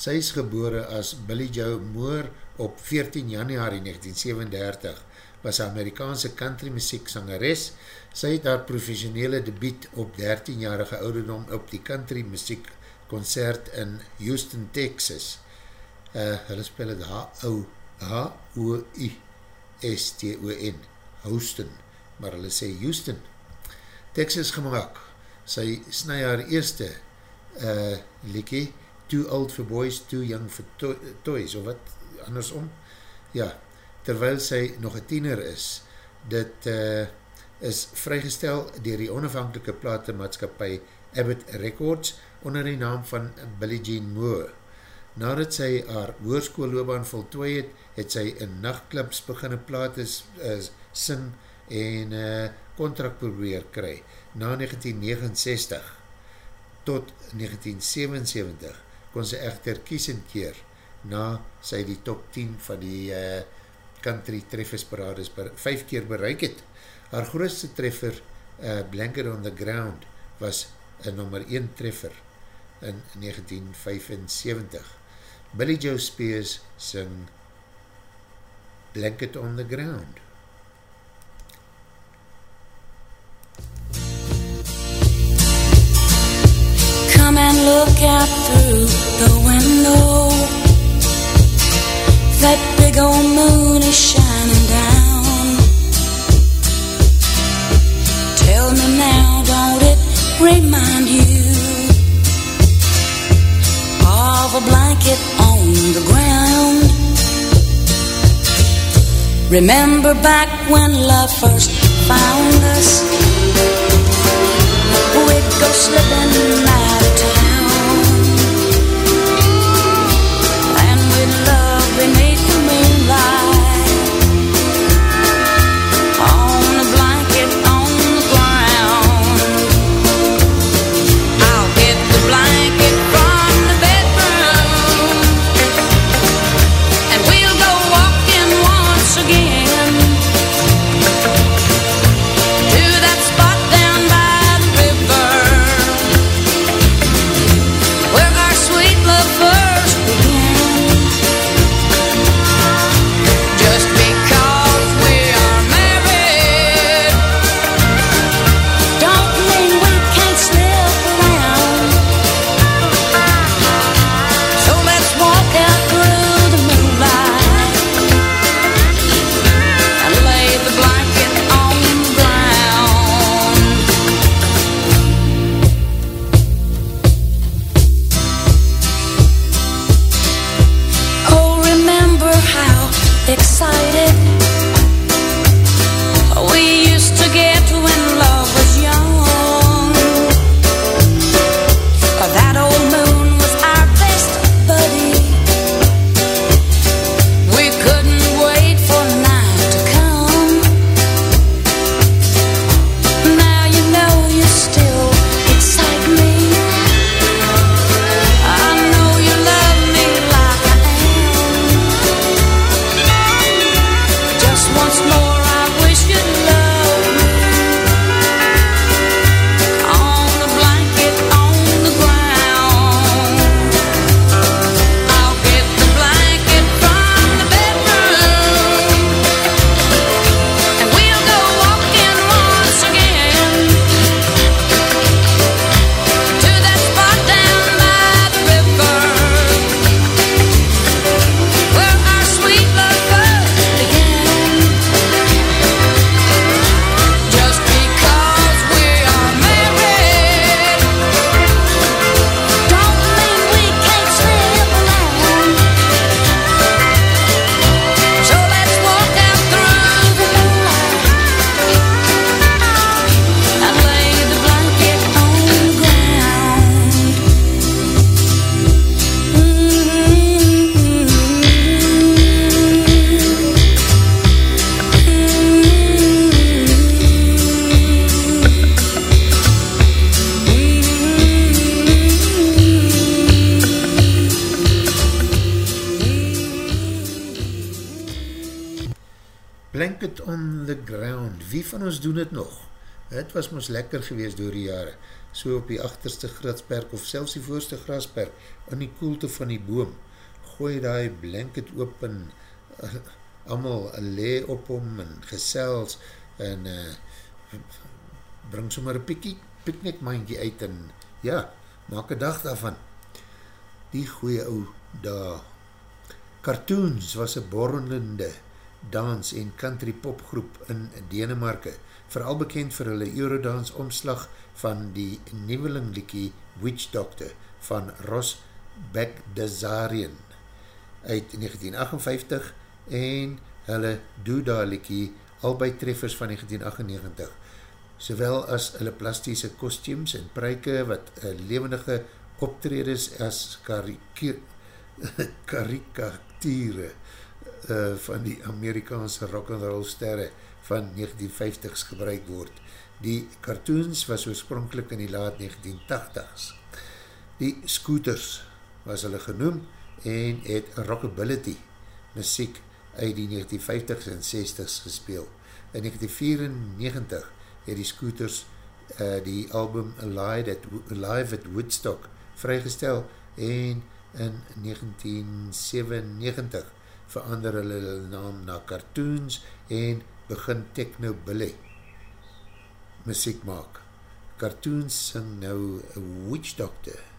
A: sy is gebore as Billy Joe Moore op 14 januari 1937, was Amerikaanse country muziek sangeres. Sy het haar professionele debiet op 13-jarige ouderdom op die country muziek concert in Houston, Texas. Uh, hulle spel het H-O-I-S-T-O-N, Houston, maar hulle sê Houston. Texas gemaakt. Sy snu haar eerste uh, liekie, Too Old for Boys, Too Young for to Toys, of wat andersom? Ja, terwyl sy nog een tiener is, dit uh, is vrygestel dier die onafhankelike platemaatskapie Abbott Records onder die naam van Billie Jean Moore. Nadat sy haar hoerskoolloobaan voltooi het, het sy in nachtclubs beginne plate uh, sing en uh, contract probeer kry. Na 1969 tot 1977 kon sy echter kies en keer na sy die top 10 van die uh, country treffers parades per, vijf keer bereik het. Haar grootste treffer, uh, Blanket on the Ground, was een nummer 1 treffer in 1975. Billy Joe Spears sing Blanket on the Ground.
B: Come and look out through the window. That big old moon is shining down. Tell me now, don't it remind you of a blanket on the ground? Remember back when love first found us? We'd go slipping
A: lekker gewees door die jare. So op die achterste grasperk of selfs die voorste grasperk in die koelte van die boom. Gooi die blanket op en uh, allemaal le op hom en gesels en uh, bring sommer een pikkie, piknikmandje uit en ja, maak een dag daarvan. Die goeie ou daar. Cartoons was een borrelende dans en country popgroep in Denemarke, vooral bekend vir hulle Eurodance omslag van die nieuwelingliekie Witch Doctor van Ross Beckdazarian uit 1958 en hulle Doodah liekie albei treffers van 1998 sowel as hulle plastische kostuums en pruike wat uh, levendige optredes as karikatuur uh, van die Amerikaanse rock'n'roll sterre van 1950s gebruik word. Die cartoons was oorspronkelijk in die laat 1980s. Die scooters was hulle genoem en het rockability muziek uit die 1950s en 60s gespeel. In 1994 het die scooters uh, die album Live at, Live at Woodstock vrygestel en in 1997 verander hulle naam na cartoons en begin techno billy muziek maak. Cartoons sing nou Witch Doctor.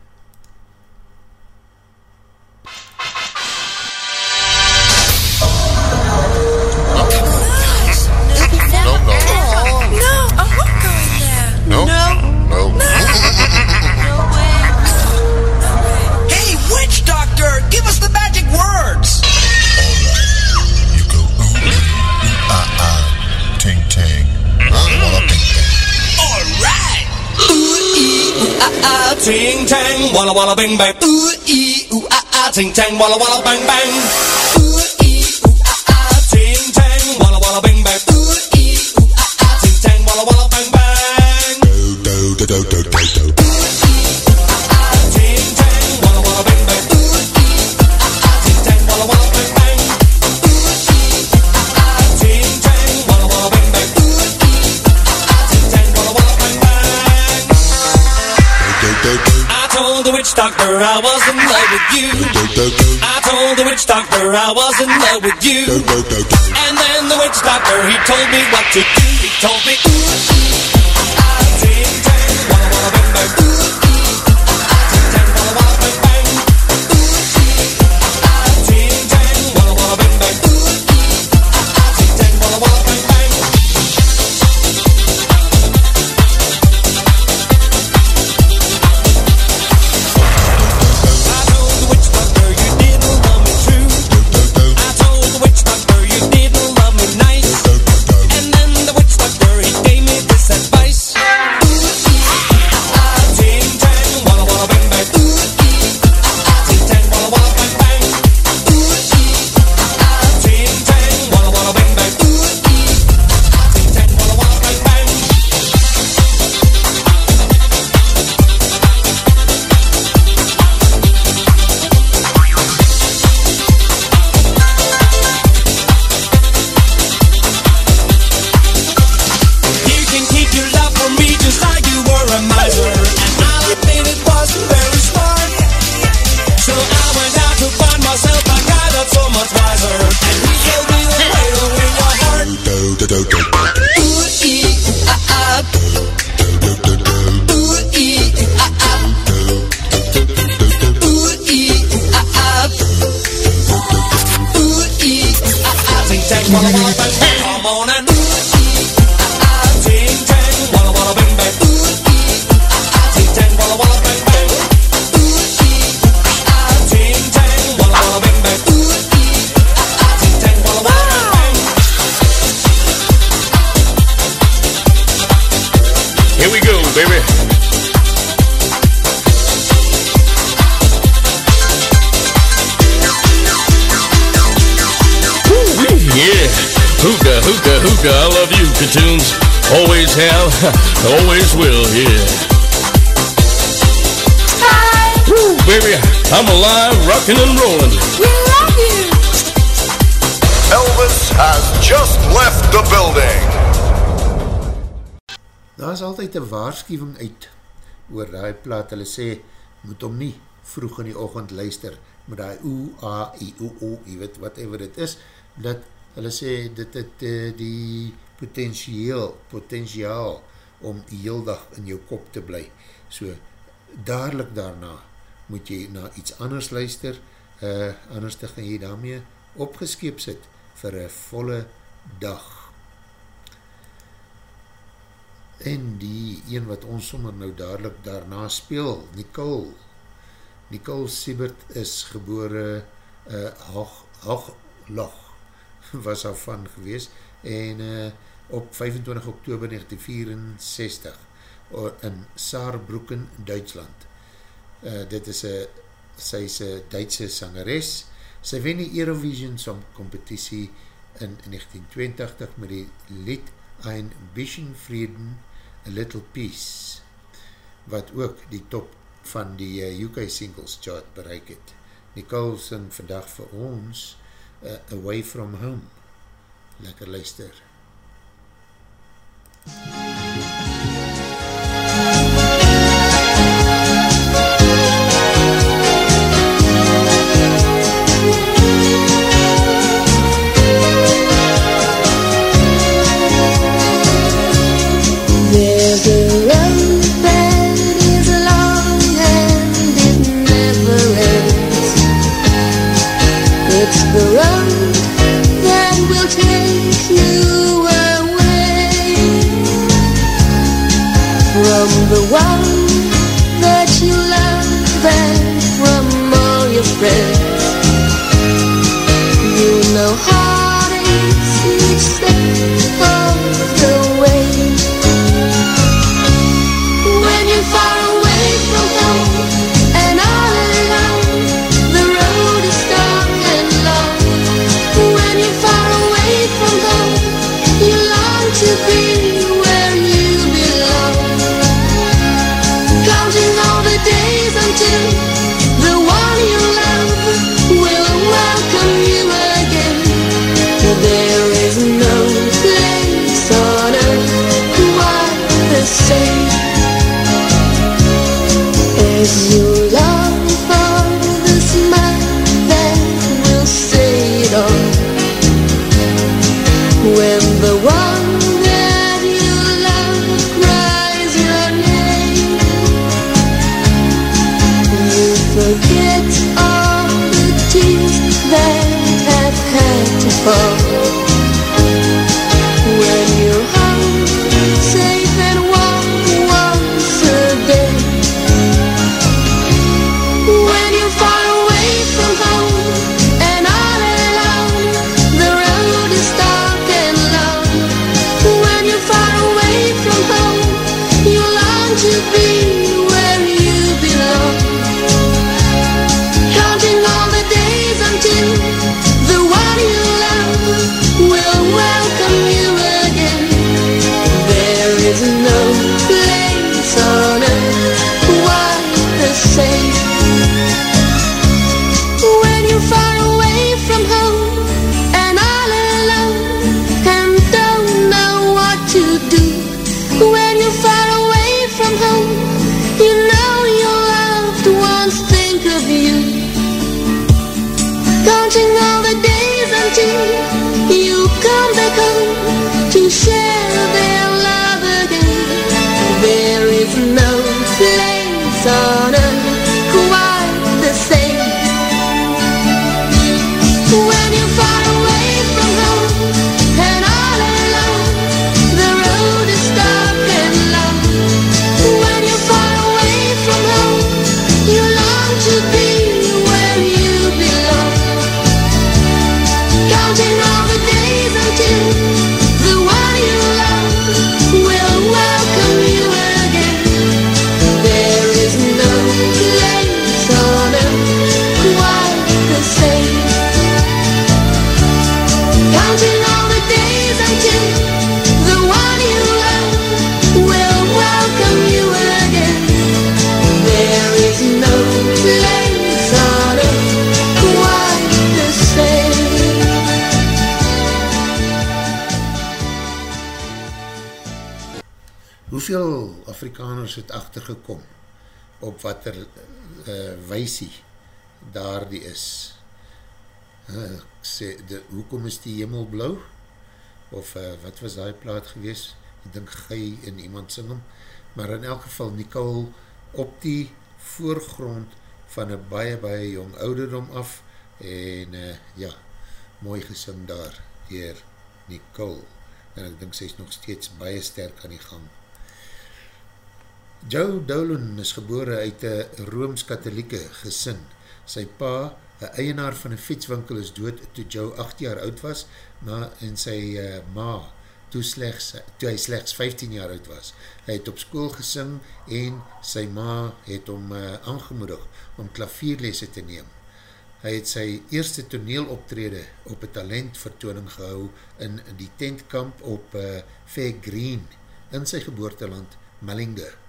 K: Walla
P: walla bang bang. Ooh ee ooh ah ah, ting tang, walla walla bang bang. Ooh doctor I was in love with you. I told the witch doctor I was in love with you. And then the witch doctor he told me what to do. He told me, ooh, tang, walla walla bang bang. Ooh,
Q: just left the building.
A: Daar is altyd een waarschuwing uit oor die plaat. Hulle sê, moet om nie vroeg in die ochend luister met die oe, a, i, o, o, jy weet, whatever het is, dat hulle sê, dit het uh, die potentieel, potentiaal om heel dag in jou kop te bly. So, dadelijk daarna moet jy na iets anders luister, uh, anders te gaan jy daarmee opgeskeep sit vir een volle dag. En die een wat ons sommer nou dadelijk daarna speel, Nicole. Nicole Siebert is gebore uh, Hog, Hoglog, was al van gewees, en uh, op 25 oktober 1964 in Saarbroeken, Duitsland. Uh, dit is een, sy is een Duitse sangeres. Sy wen die Eurovision Song Competitie in 1982 met die lied Ein Bisschen Frieden, A Little Peace, wat ook die top van die UK Singles Chart bereik het. Nicole sing vandag vir ons uh, Away From Home. Lekker luister.
C: There's
A: Afrikaners het achtergekom op wat er uh, weisie daar die is. Uh, sê, de, hoekom is die hemel blauw? Of uh, wat was die plaat gewees? Ek dink gij en iemand sing hem. Maar in elk geval Nicole op die voorgrond van een baie baie jong ouderdom af en uh, ja, mooi gesing daar dier Nicole en ek dink sy is nog steeds baie sterk aan die gang. Joe Dolan is gebore uit een Rooms-Katholieke gesin. Sy pa, een eienaar van een fietswinkel is dood toe Joe 8 jaar oud was maar en sy uh, ma toe, slechts, toe hy slechts 15 jaar oud was. Hy het op school gesing en sy ma het om uh, aangemoedig om klavierlese te neem. Hy het sy eerste toneeloptrede op een talentvertooning gehou in die tentkamp op uh, Fair Green in sy geboorteland Mellinger.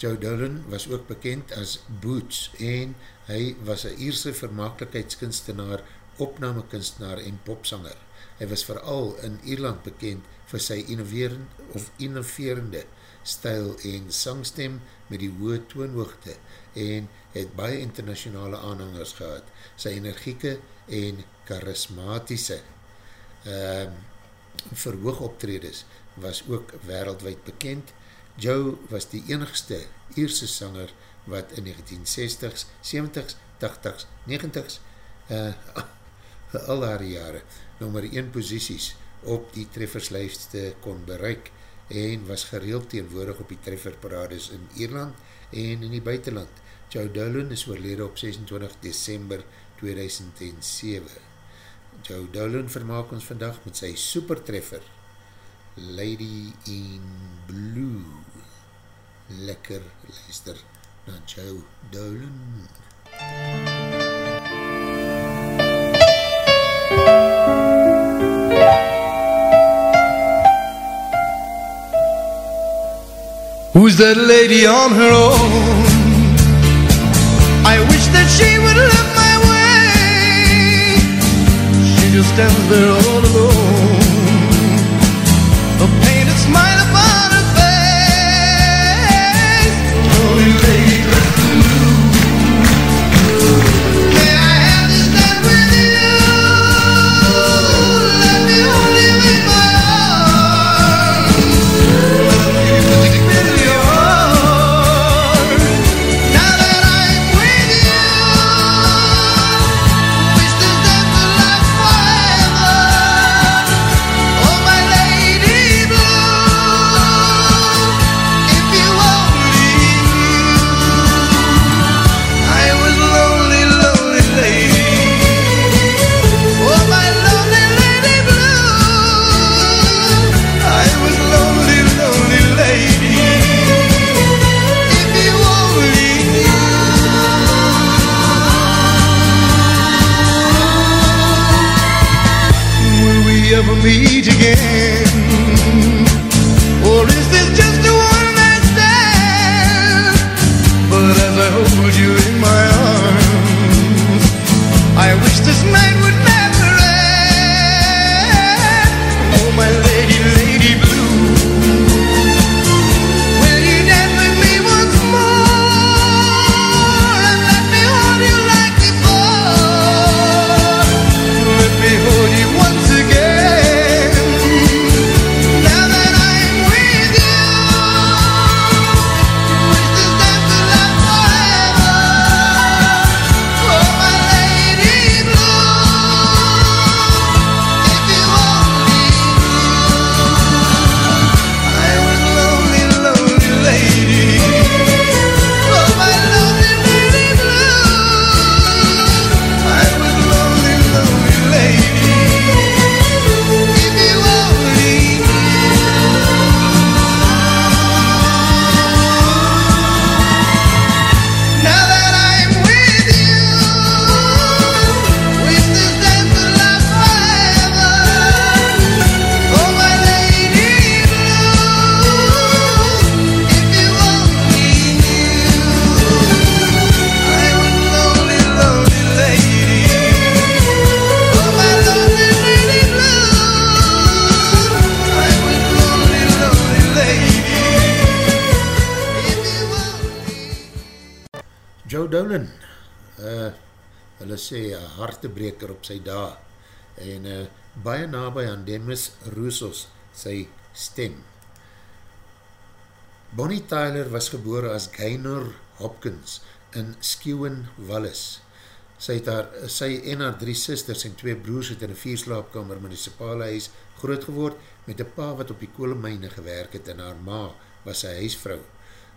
A: Joe Dolan was ook bekend as Boots en hy was een Ierse vermakelijkheidskunstenaar, opnamekunstenaar en popsanger. Hy was vooral in Ierland bekend vir sy innoverend of innoverende stijl en sangstem met die hoë toonhoogte en het baie internationale aanhangers gehad. Sy energieke en charismatische uh, verhoogoptredes was ook wereldwijd bekend. Joe was die enigste Ierse sanger wat in 1960s, 70s, 80s, 90s, uh, al haar jare, nummer 1 posities op die trefferslijfste kon bereik en was gereeld teenwoordig op die trefferparades in Ierland en in die buitenland. Joe Dolan is oorlede op 26 december 2007. Joe Dolan vermaak ons vandag met sy supertreffer Lady in Blue. Lekker luister na Joe Dolan.
E: Who's that lady on her own? I wish that she would look my way. She just stands there all alone.
A: Demis Roussos, sy stem. Bonnie Tyler was gebore as Gaynor Hopkins in Skewen Wallis. Sy, het haar, sy en haar drie sisters en twee broers het in een vierslaapkamer municipale huis groot geword met een pa wat op die kolemijne gewerk het en haar ma was sy huisvrou.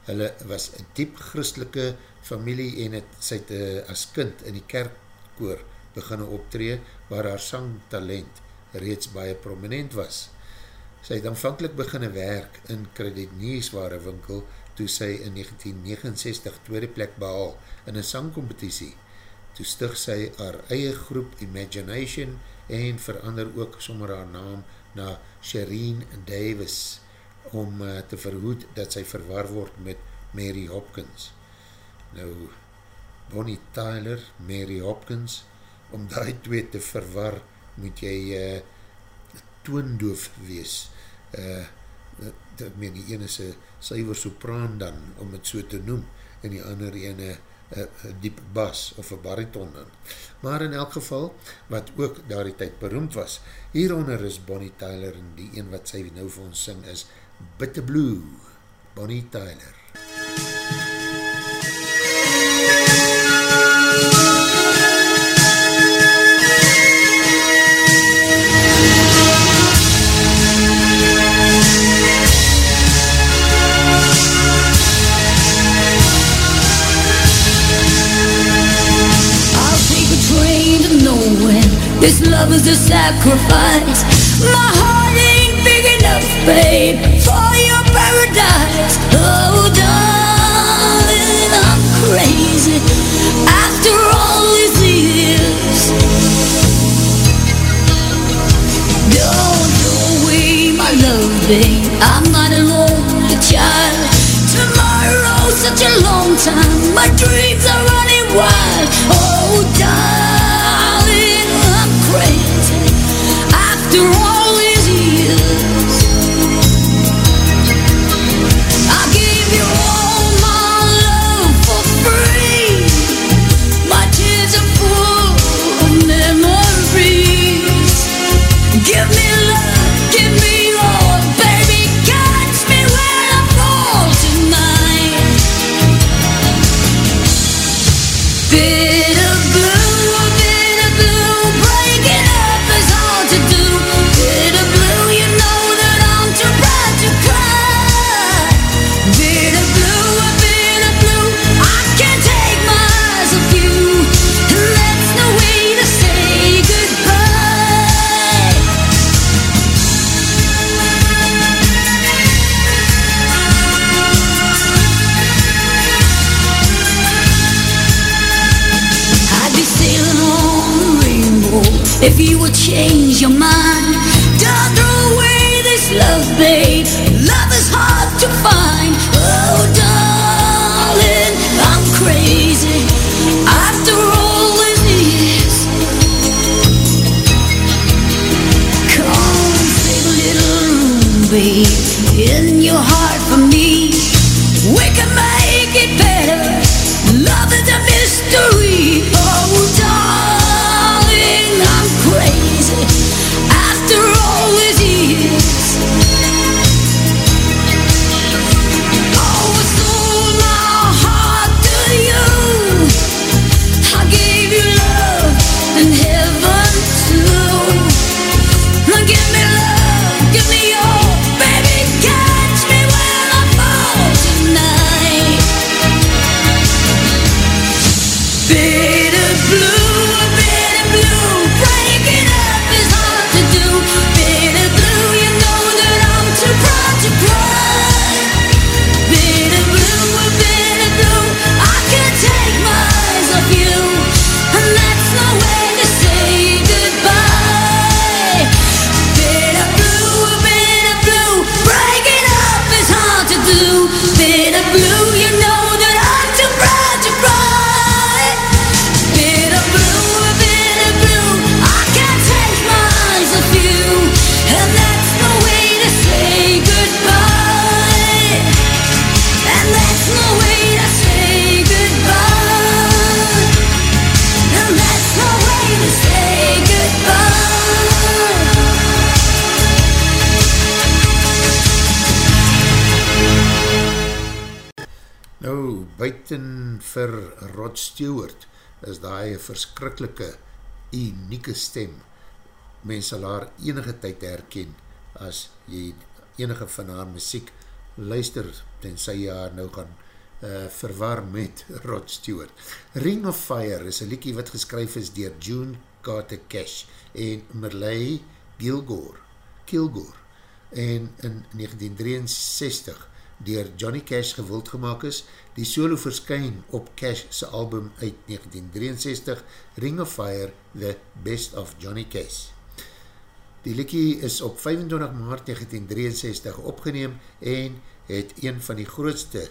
A: Hulle was een diep christelike familie en het, sy het uh, as kind in die kerkkoor beginne optree waar haar sangtalent reeds baie prominent was. Sy het aanvankelijk beginne werk in kredietnieuwsware winkel toe sy in 1969 tweede plek behaal in een sangcompetitie. Toe stig sy haar eie groep Imagination en verander ook sommer haar naam na Shireen Davis om uh, te verhoed dat sy verwar word met Mary Hopkins. Nou, Bonnie Tyler, Mary Hopkins, om die twee te verwar, moet jy uh, toondoof wees. Uh, dat meen die ene is een syver sopraan dan, om het so te noem, en die ander ene een diep bas of een bariton dan. Maar in elk geval, wat ook daar die tyd beroemd was, hieronder is Bonnie Tyler en die een wat sy nou vir ons sing is Bitter Blue, Bonnie Tyler.
B: This love is a sacrifice. My heart ain't big enough, babe, for your paradise. Oh, darling, I'm crazy. After all these years, don't throw away my love, babe. I'm not a lonely child. Tomorrow's such a long time. My dreams are running wild. Oh, darling,
A: vir Rod Stewart is een verskrikkelike, unieke stem. Mens sal haar enige tyd herken as jy enige van haar muziek luister, tenzij jy haar nou gaan uh, verwar met Rod Stewart. Ring of Fire is een liekie wat geskryf is dier June Carter Cash en Merlei Gilgore, Kilgore en in 1963 dier Johnny Cash gewild gemaakt is, die solo verskyn op Cash sy album uit 1963, Ring of Fire, The Best of Johnny Cash. Die liekie is op 25 maart 1963 opgeneem en het een van die grootste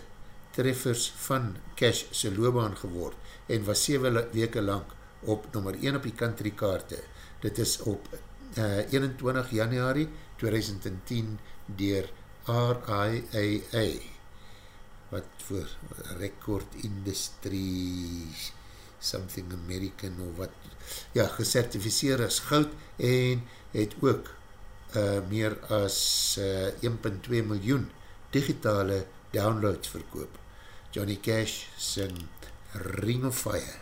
A: treffers van Cash sy loobaan geword en was 7 weke lang op nummer 1 op die country kaarte. Dit is op uh, 21 januari 2010 dier RIAA wat voor Record Industries Something American of wat ja, gecertificeer as goud en het ook uh, meer as uh, 1.2 miljoen digitale downloads verkoop. Johnny Cash sing Ring of Fire.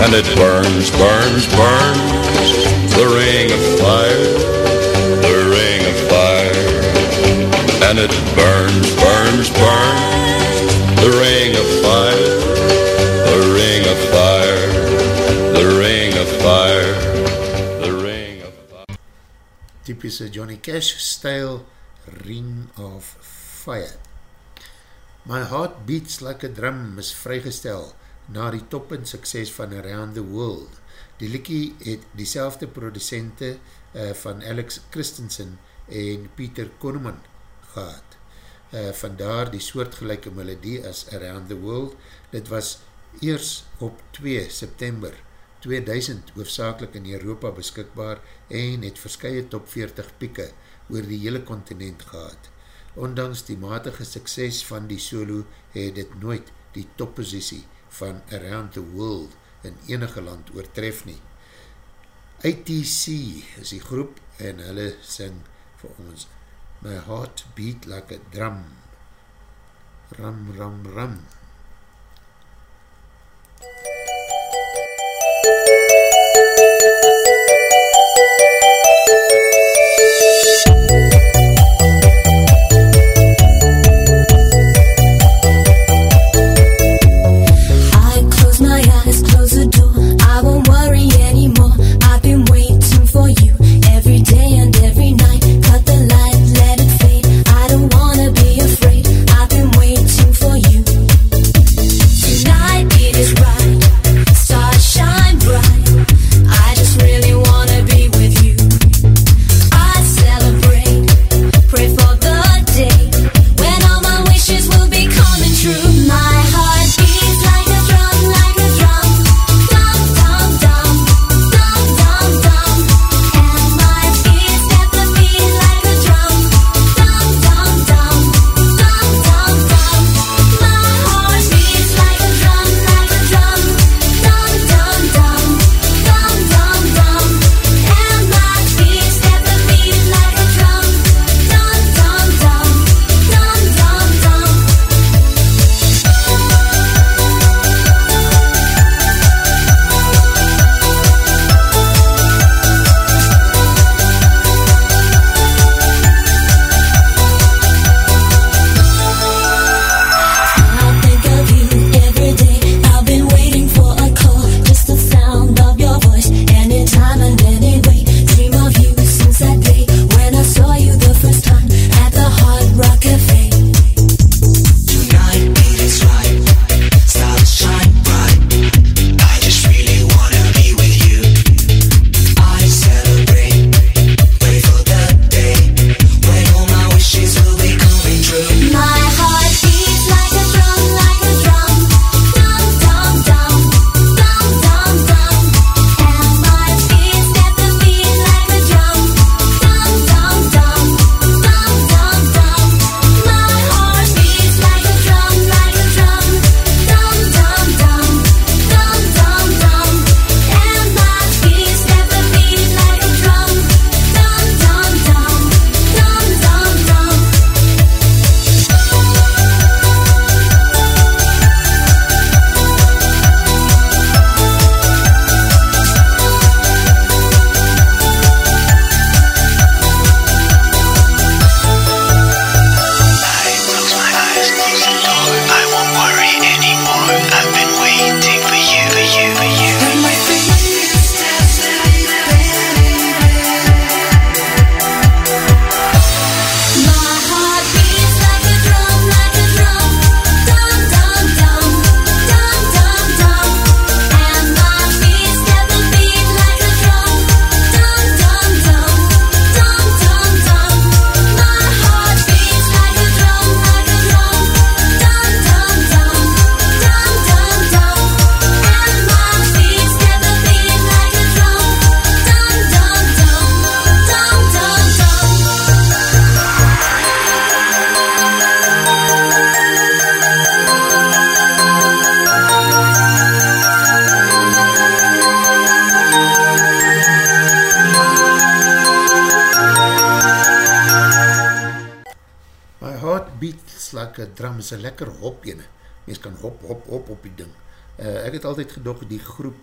R: And it burns, burns, burns. The ring of fire, the ring of fire. And it burns, burns, burns. The ring of fire, the ring of fire, the ring of fire, the ring of
A: typische Johnny Cash style Ring of Fire. My Heart Beats Like a Drum is vrygestel na die top en sukses van Around the World. Die liekie het die selfde producente uh, van Alex Christensen en Peter Koneman gehad. Uh, vandaar die soortgelijke melodie as Around the World. Dit was eers op 2 September 2000 hoofdzakelik in Europa beskikbaar en het verskye top 40 pieke oor die hele continent gehad. Ondanks die matige sukses van die solo het dit nooit die topposisie van Around the World in enige land oortref nie. ATC is die groep en hulle sing vir ons My heart beat like a drum Ram, ram, ram Thank you.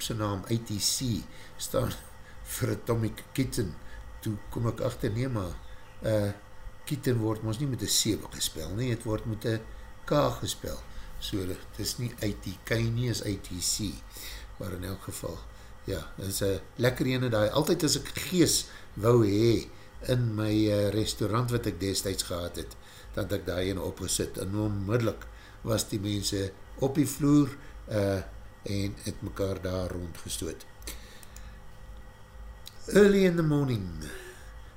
A: Sy naam ATC staan vir Atomic Kitten. Toe kom ek achter, nee maar, uh, Kitten word ons nie met een C gespel nie, het word met een K gespel. So, het is nie ATK nie, is ATC. Maar in elk geval, ja, dit is een lekker ene daar. Altyd as ek gees wou hee in my uh, restaurant wat ek destijds gehad het, dan het ek daar ene opgesit. En onmiddellik was die mense op die vloer uh, en het mekaar daar rondgestoot. Early in the Morning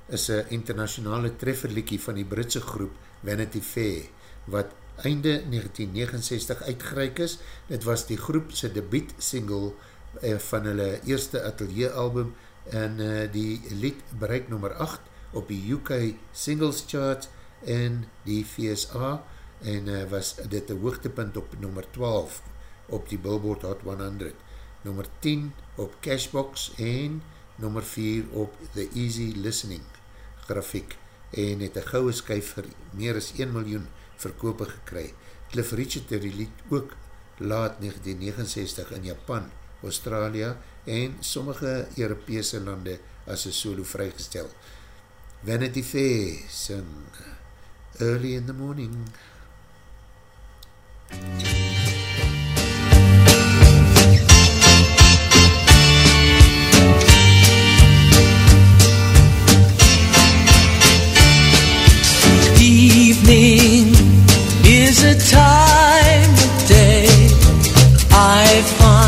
A: is een internationale trefferlikkie van die Britse groep Vanity Fair, wat einde 1969 uitgereik is. Dit was die groep sy debiet single uh, van hulle eerste atelier album en uh, die lied bereik nummer 8 op die UK Singles Chart en die VSA en uh, was dit een hoogtepunt op nummer 12 op die Billboard Hot 100, nummer 10 op Cashbox en nummer 4 op The Easy Listening grafiek en het een gouwe skyf vir meer as 1 miljoen verkope gekry. Cliff Richard het die lied ook laat 1969 in Japan, Australië en sommige Europese lande as een solo vrygestel. Vanity Fair sing Early in the Morning.
H: Evening is a time of day. I find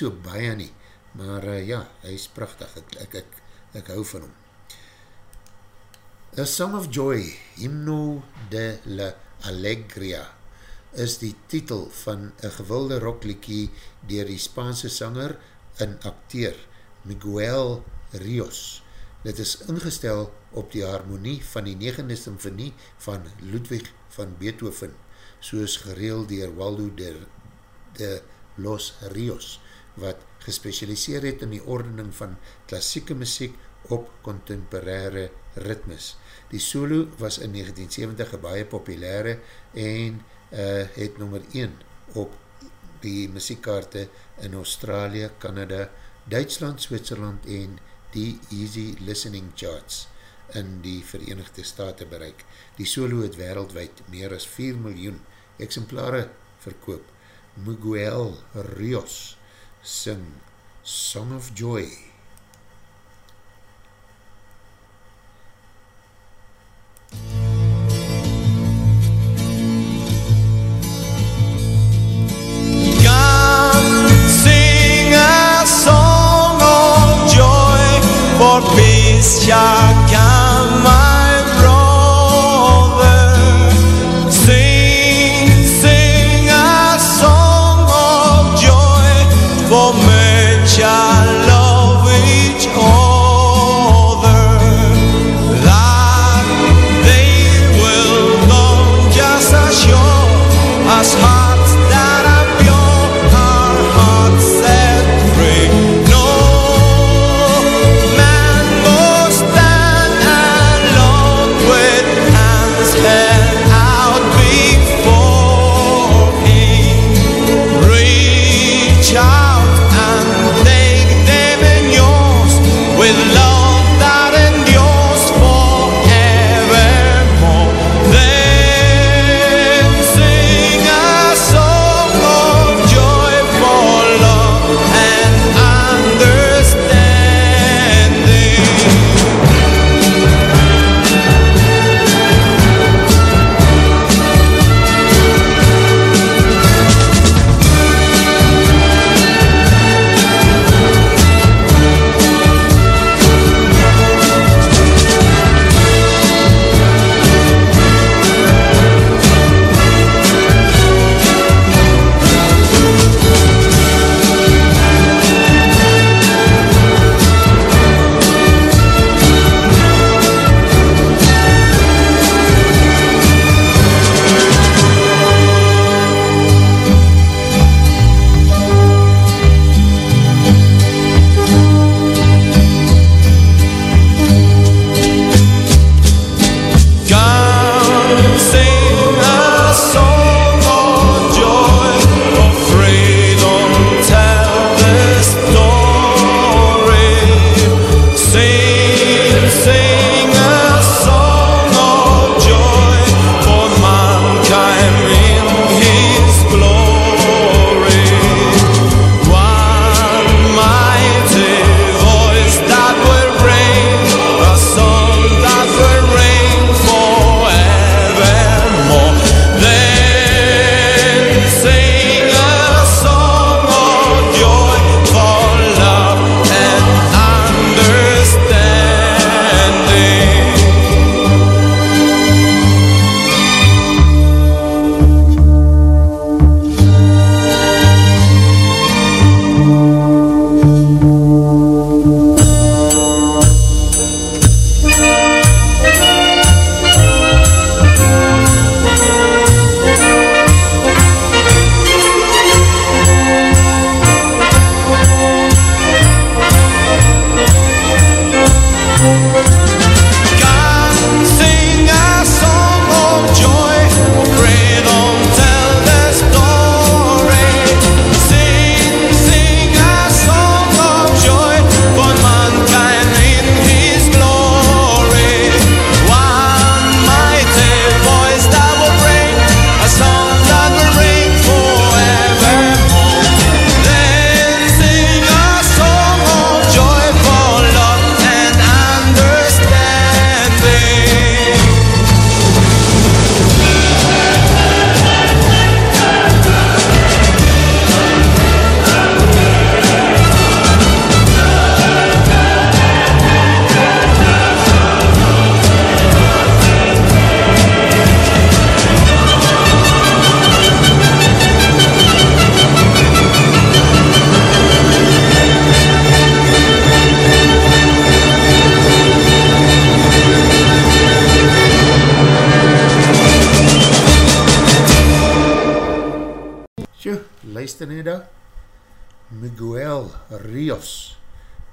H: so
A: baie nie, maar uh, ja, hy is prachtig. Ek, ek, ek, ek hou van hom. A Song of Joy, Hymno de la Alegria, is die titel van een gewilde rockliekie dier die Spaanse sanger en acteur Miguel Rios. Dit is ingestel op die harmonie van die negende symfonie van Ludwig van Beethoven, soos gereel dier Waldo de, de Los Rios, wat gespecialiseer het in die ordening van klassieke muziek op contemporaire ritmes. Die solo was in 1970 baie populaire en uh, het nummer 1 op die muziekkaarte in Australië, Canada, Duitsland, Switserland en die Easy Listening Charts in die Verenigde Staten bereik. Die solo het wereldwijd meer as 4 miljoen exemplare verkoop. Miguel Rios sing Song of Joy.
E: Of Joy.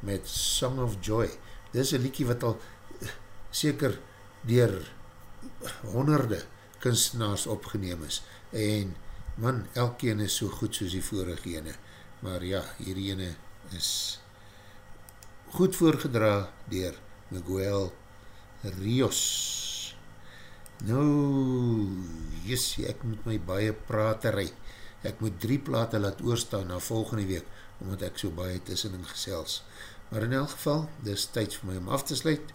A: met Song of Joy. Dit is een liekie wat al seker dier honderde kunstenaars opgeneem is en man, elkeen is so goed soos die vorige ene, maar ja, hierdie ene is goed voorgedra dier Miguel Rios. Nou, jysie, ek moet my baie praterij, ek moet drie plate laat oorstaan na volgende week, omdat ek so baie tussenin gesels. Maar in elk geval, dis tyd vir my om af te sluit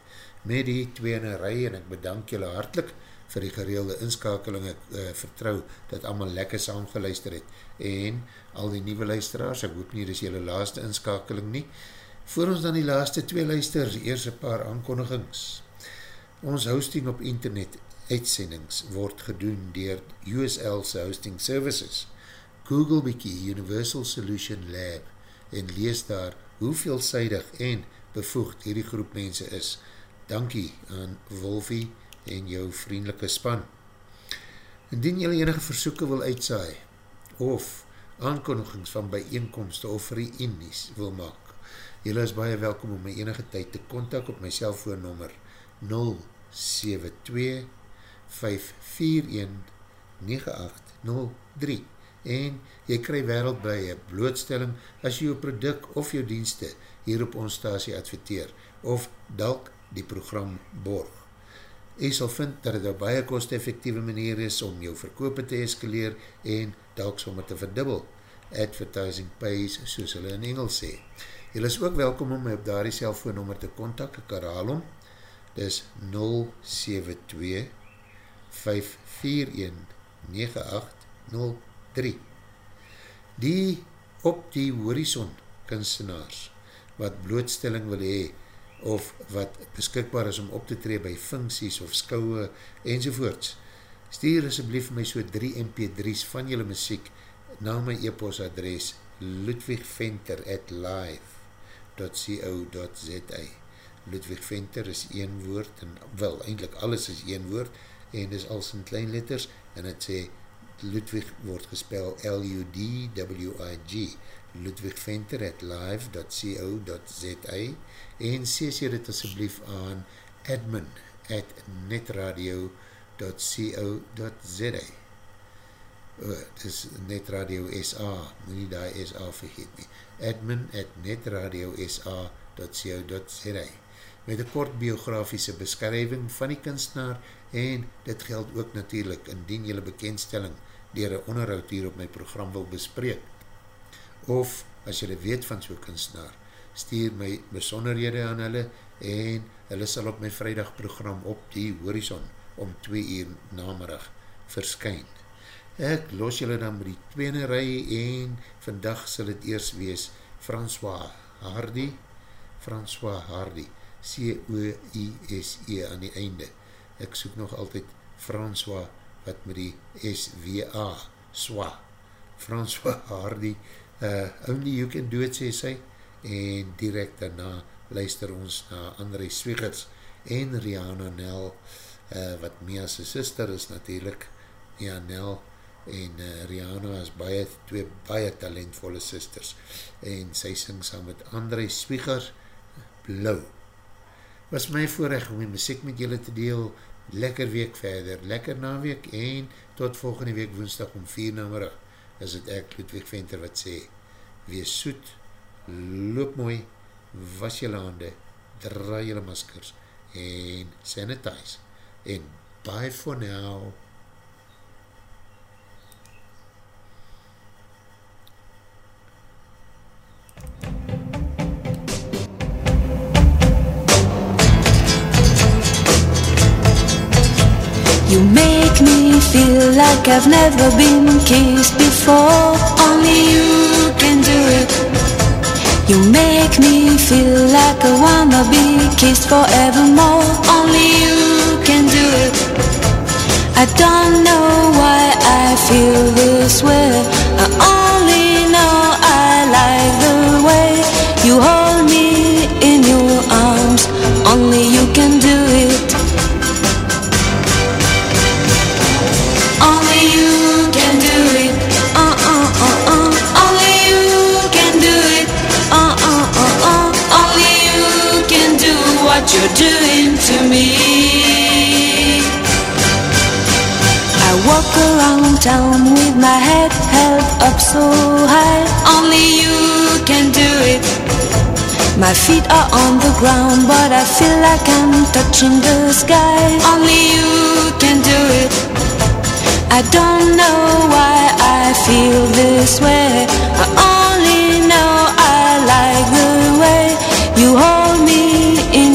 A: met die tweene rij en ek bedank julle hartlik vir die gereelde inskakeling. Ek uh, vertrou dat allemaal lekker saam geluister het. En al die nieuwe luisteraars, ek hoop nie, dis julle laaste inskakeling nie. Voor ons dan die laaste twee luisters, eers een paar aankondigings. Ons hosting op internet uitsendings word gedoen dier USL's Hosting Services. Google bykie Universal Solution Lab en lees daar hoe veelzijdig en bevoegd hierdie groep mense is. Dankie aan Wolfie en jou vriendelike span. Indien jylle enige versoeken wil uitsaai of aankondigings van bijeenkomste of reenies wil maak, jylle is baie welkom om my enige tyd te kontak op my cellfoonnummer 072 541 9803 en jy krij wereldbrei blootstelling as jy jou product of jou dienste hier op ons stasie adverteer of dalk die program borg. Jy sal vind dat het een baie kost-effectieve manier is om jou verkoop te eskaleer en dalk sommer te verdubbel. Advertising pays, soos hulle in Engels sê. Jy is ook welkom om my op daar die cellfoonnummer te kontak, ek herhaal om. Dis 072 541 9803 Die op die horizon kunstenaars wat blootstelling wil hee of wat beskikbaar is om op te tree by funksies of skouwe enzovoorts. Stuur asjeblief my so 3 mp3's van julle muziek na my e-post adres ludwigventer at live.co.za Ludwig Venter is een woord en wel, eindelijk alles is een woord en is als in klein letters en het sê Ludwig word gespel L-U-D-W-I-G Ludwig Venter at live.co.za en sê dit asjeblief aan admin at netradio.co.za oh, het is netradio SA moet nie die SA vergeet nie. Admin at netradio.sa.co.za met een kort biografiese beskrywing van die kunstenaar en dit geld ook natuurlijk indien jylle bekendstelling dier een onderhoud hier op my program wil bespreek. Of as jylle weet van so'n kunstenaar, stuur my besonderhede aan hulle en hulle sal op my vrijdag program op die horizon om 2 uur namerig verskyn. Ek los jylle dan met die tweede rij en vandag sal het eers wees François Hardy, François Hardy, C-O-I-S-E aan die einde. Ek soek nog altyd François wat met die S-W-A, SWA, François Hardy, uh, Only You Can Do It, sê sy, en direct daarna luister ons na André Swigers en Rihanna Nel, uh, wat Mia sy sister is natuurlijk, Mia Nel, en uh, Rihanna is baie, twee baie talentvolle sisters, en sy sing saam met André Swigers, Blauw was my voorrecht om die muziek met julle te deel, lekker week verder, lekker naweek en tot volgende week woensdag om 4 namerig, is het ek Ludwig Venter wat sê, wees soet, loop mooi, was julle hande, draai julle maskers en sanitize en bye for now.
C: You make me feel like I've never been kissed before. Only you can do it. You make me feel like I wanna be kissed forevermore. Only you can do it. I don't know why I feel this way. I only know I like the way you hold me in your arms. Only you can do what you're doing to me. I walk around town with my head held up so high. Only you can do it. My feet are on the ground, but I feel like I'm touching the sky. Only you can do it. I don't know why I feel this way. I only know I like the way you hold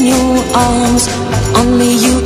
C: your arms, only you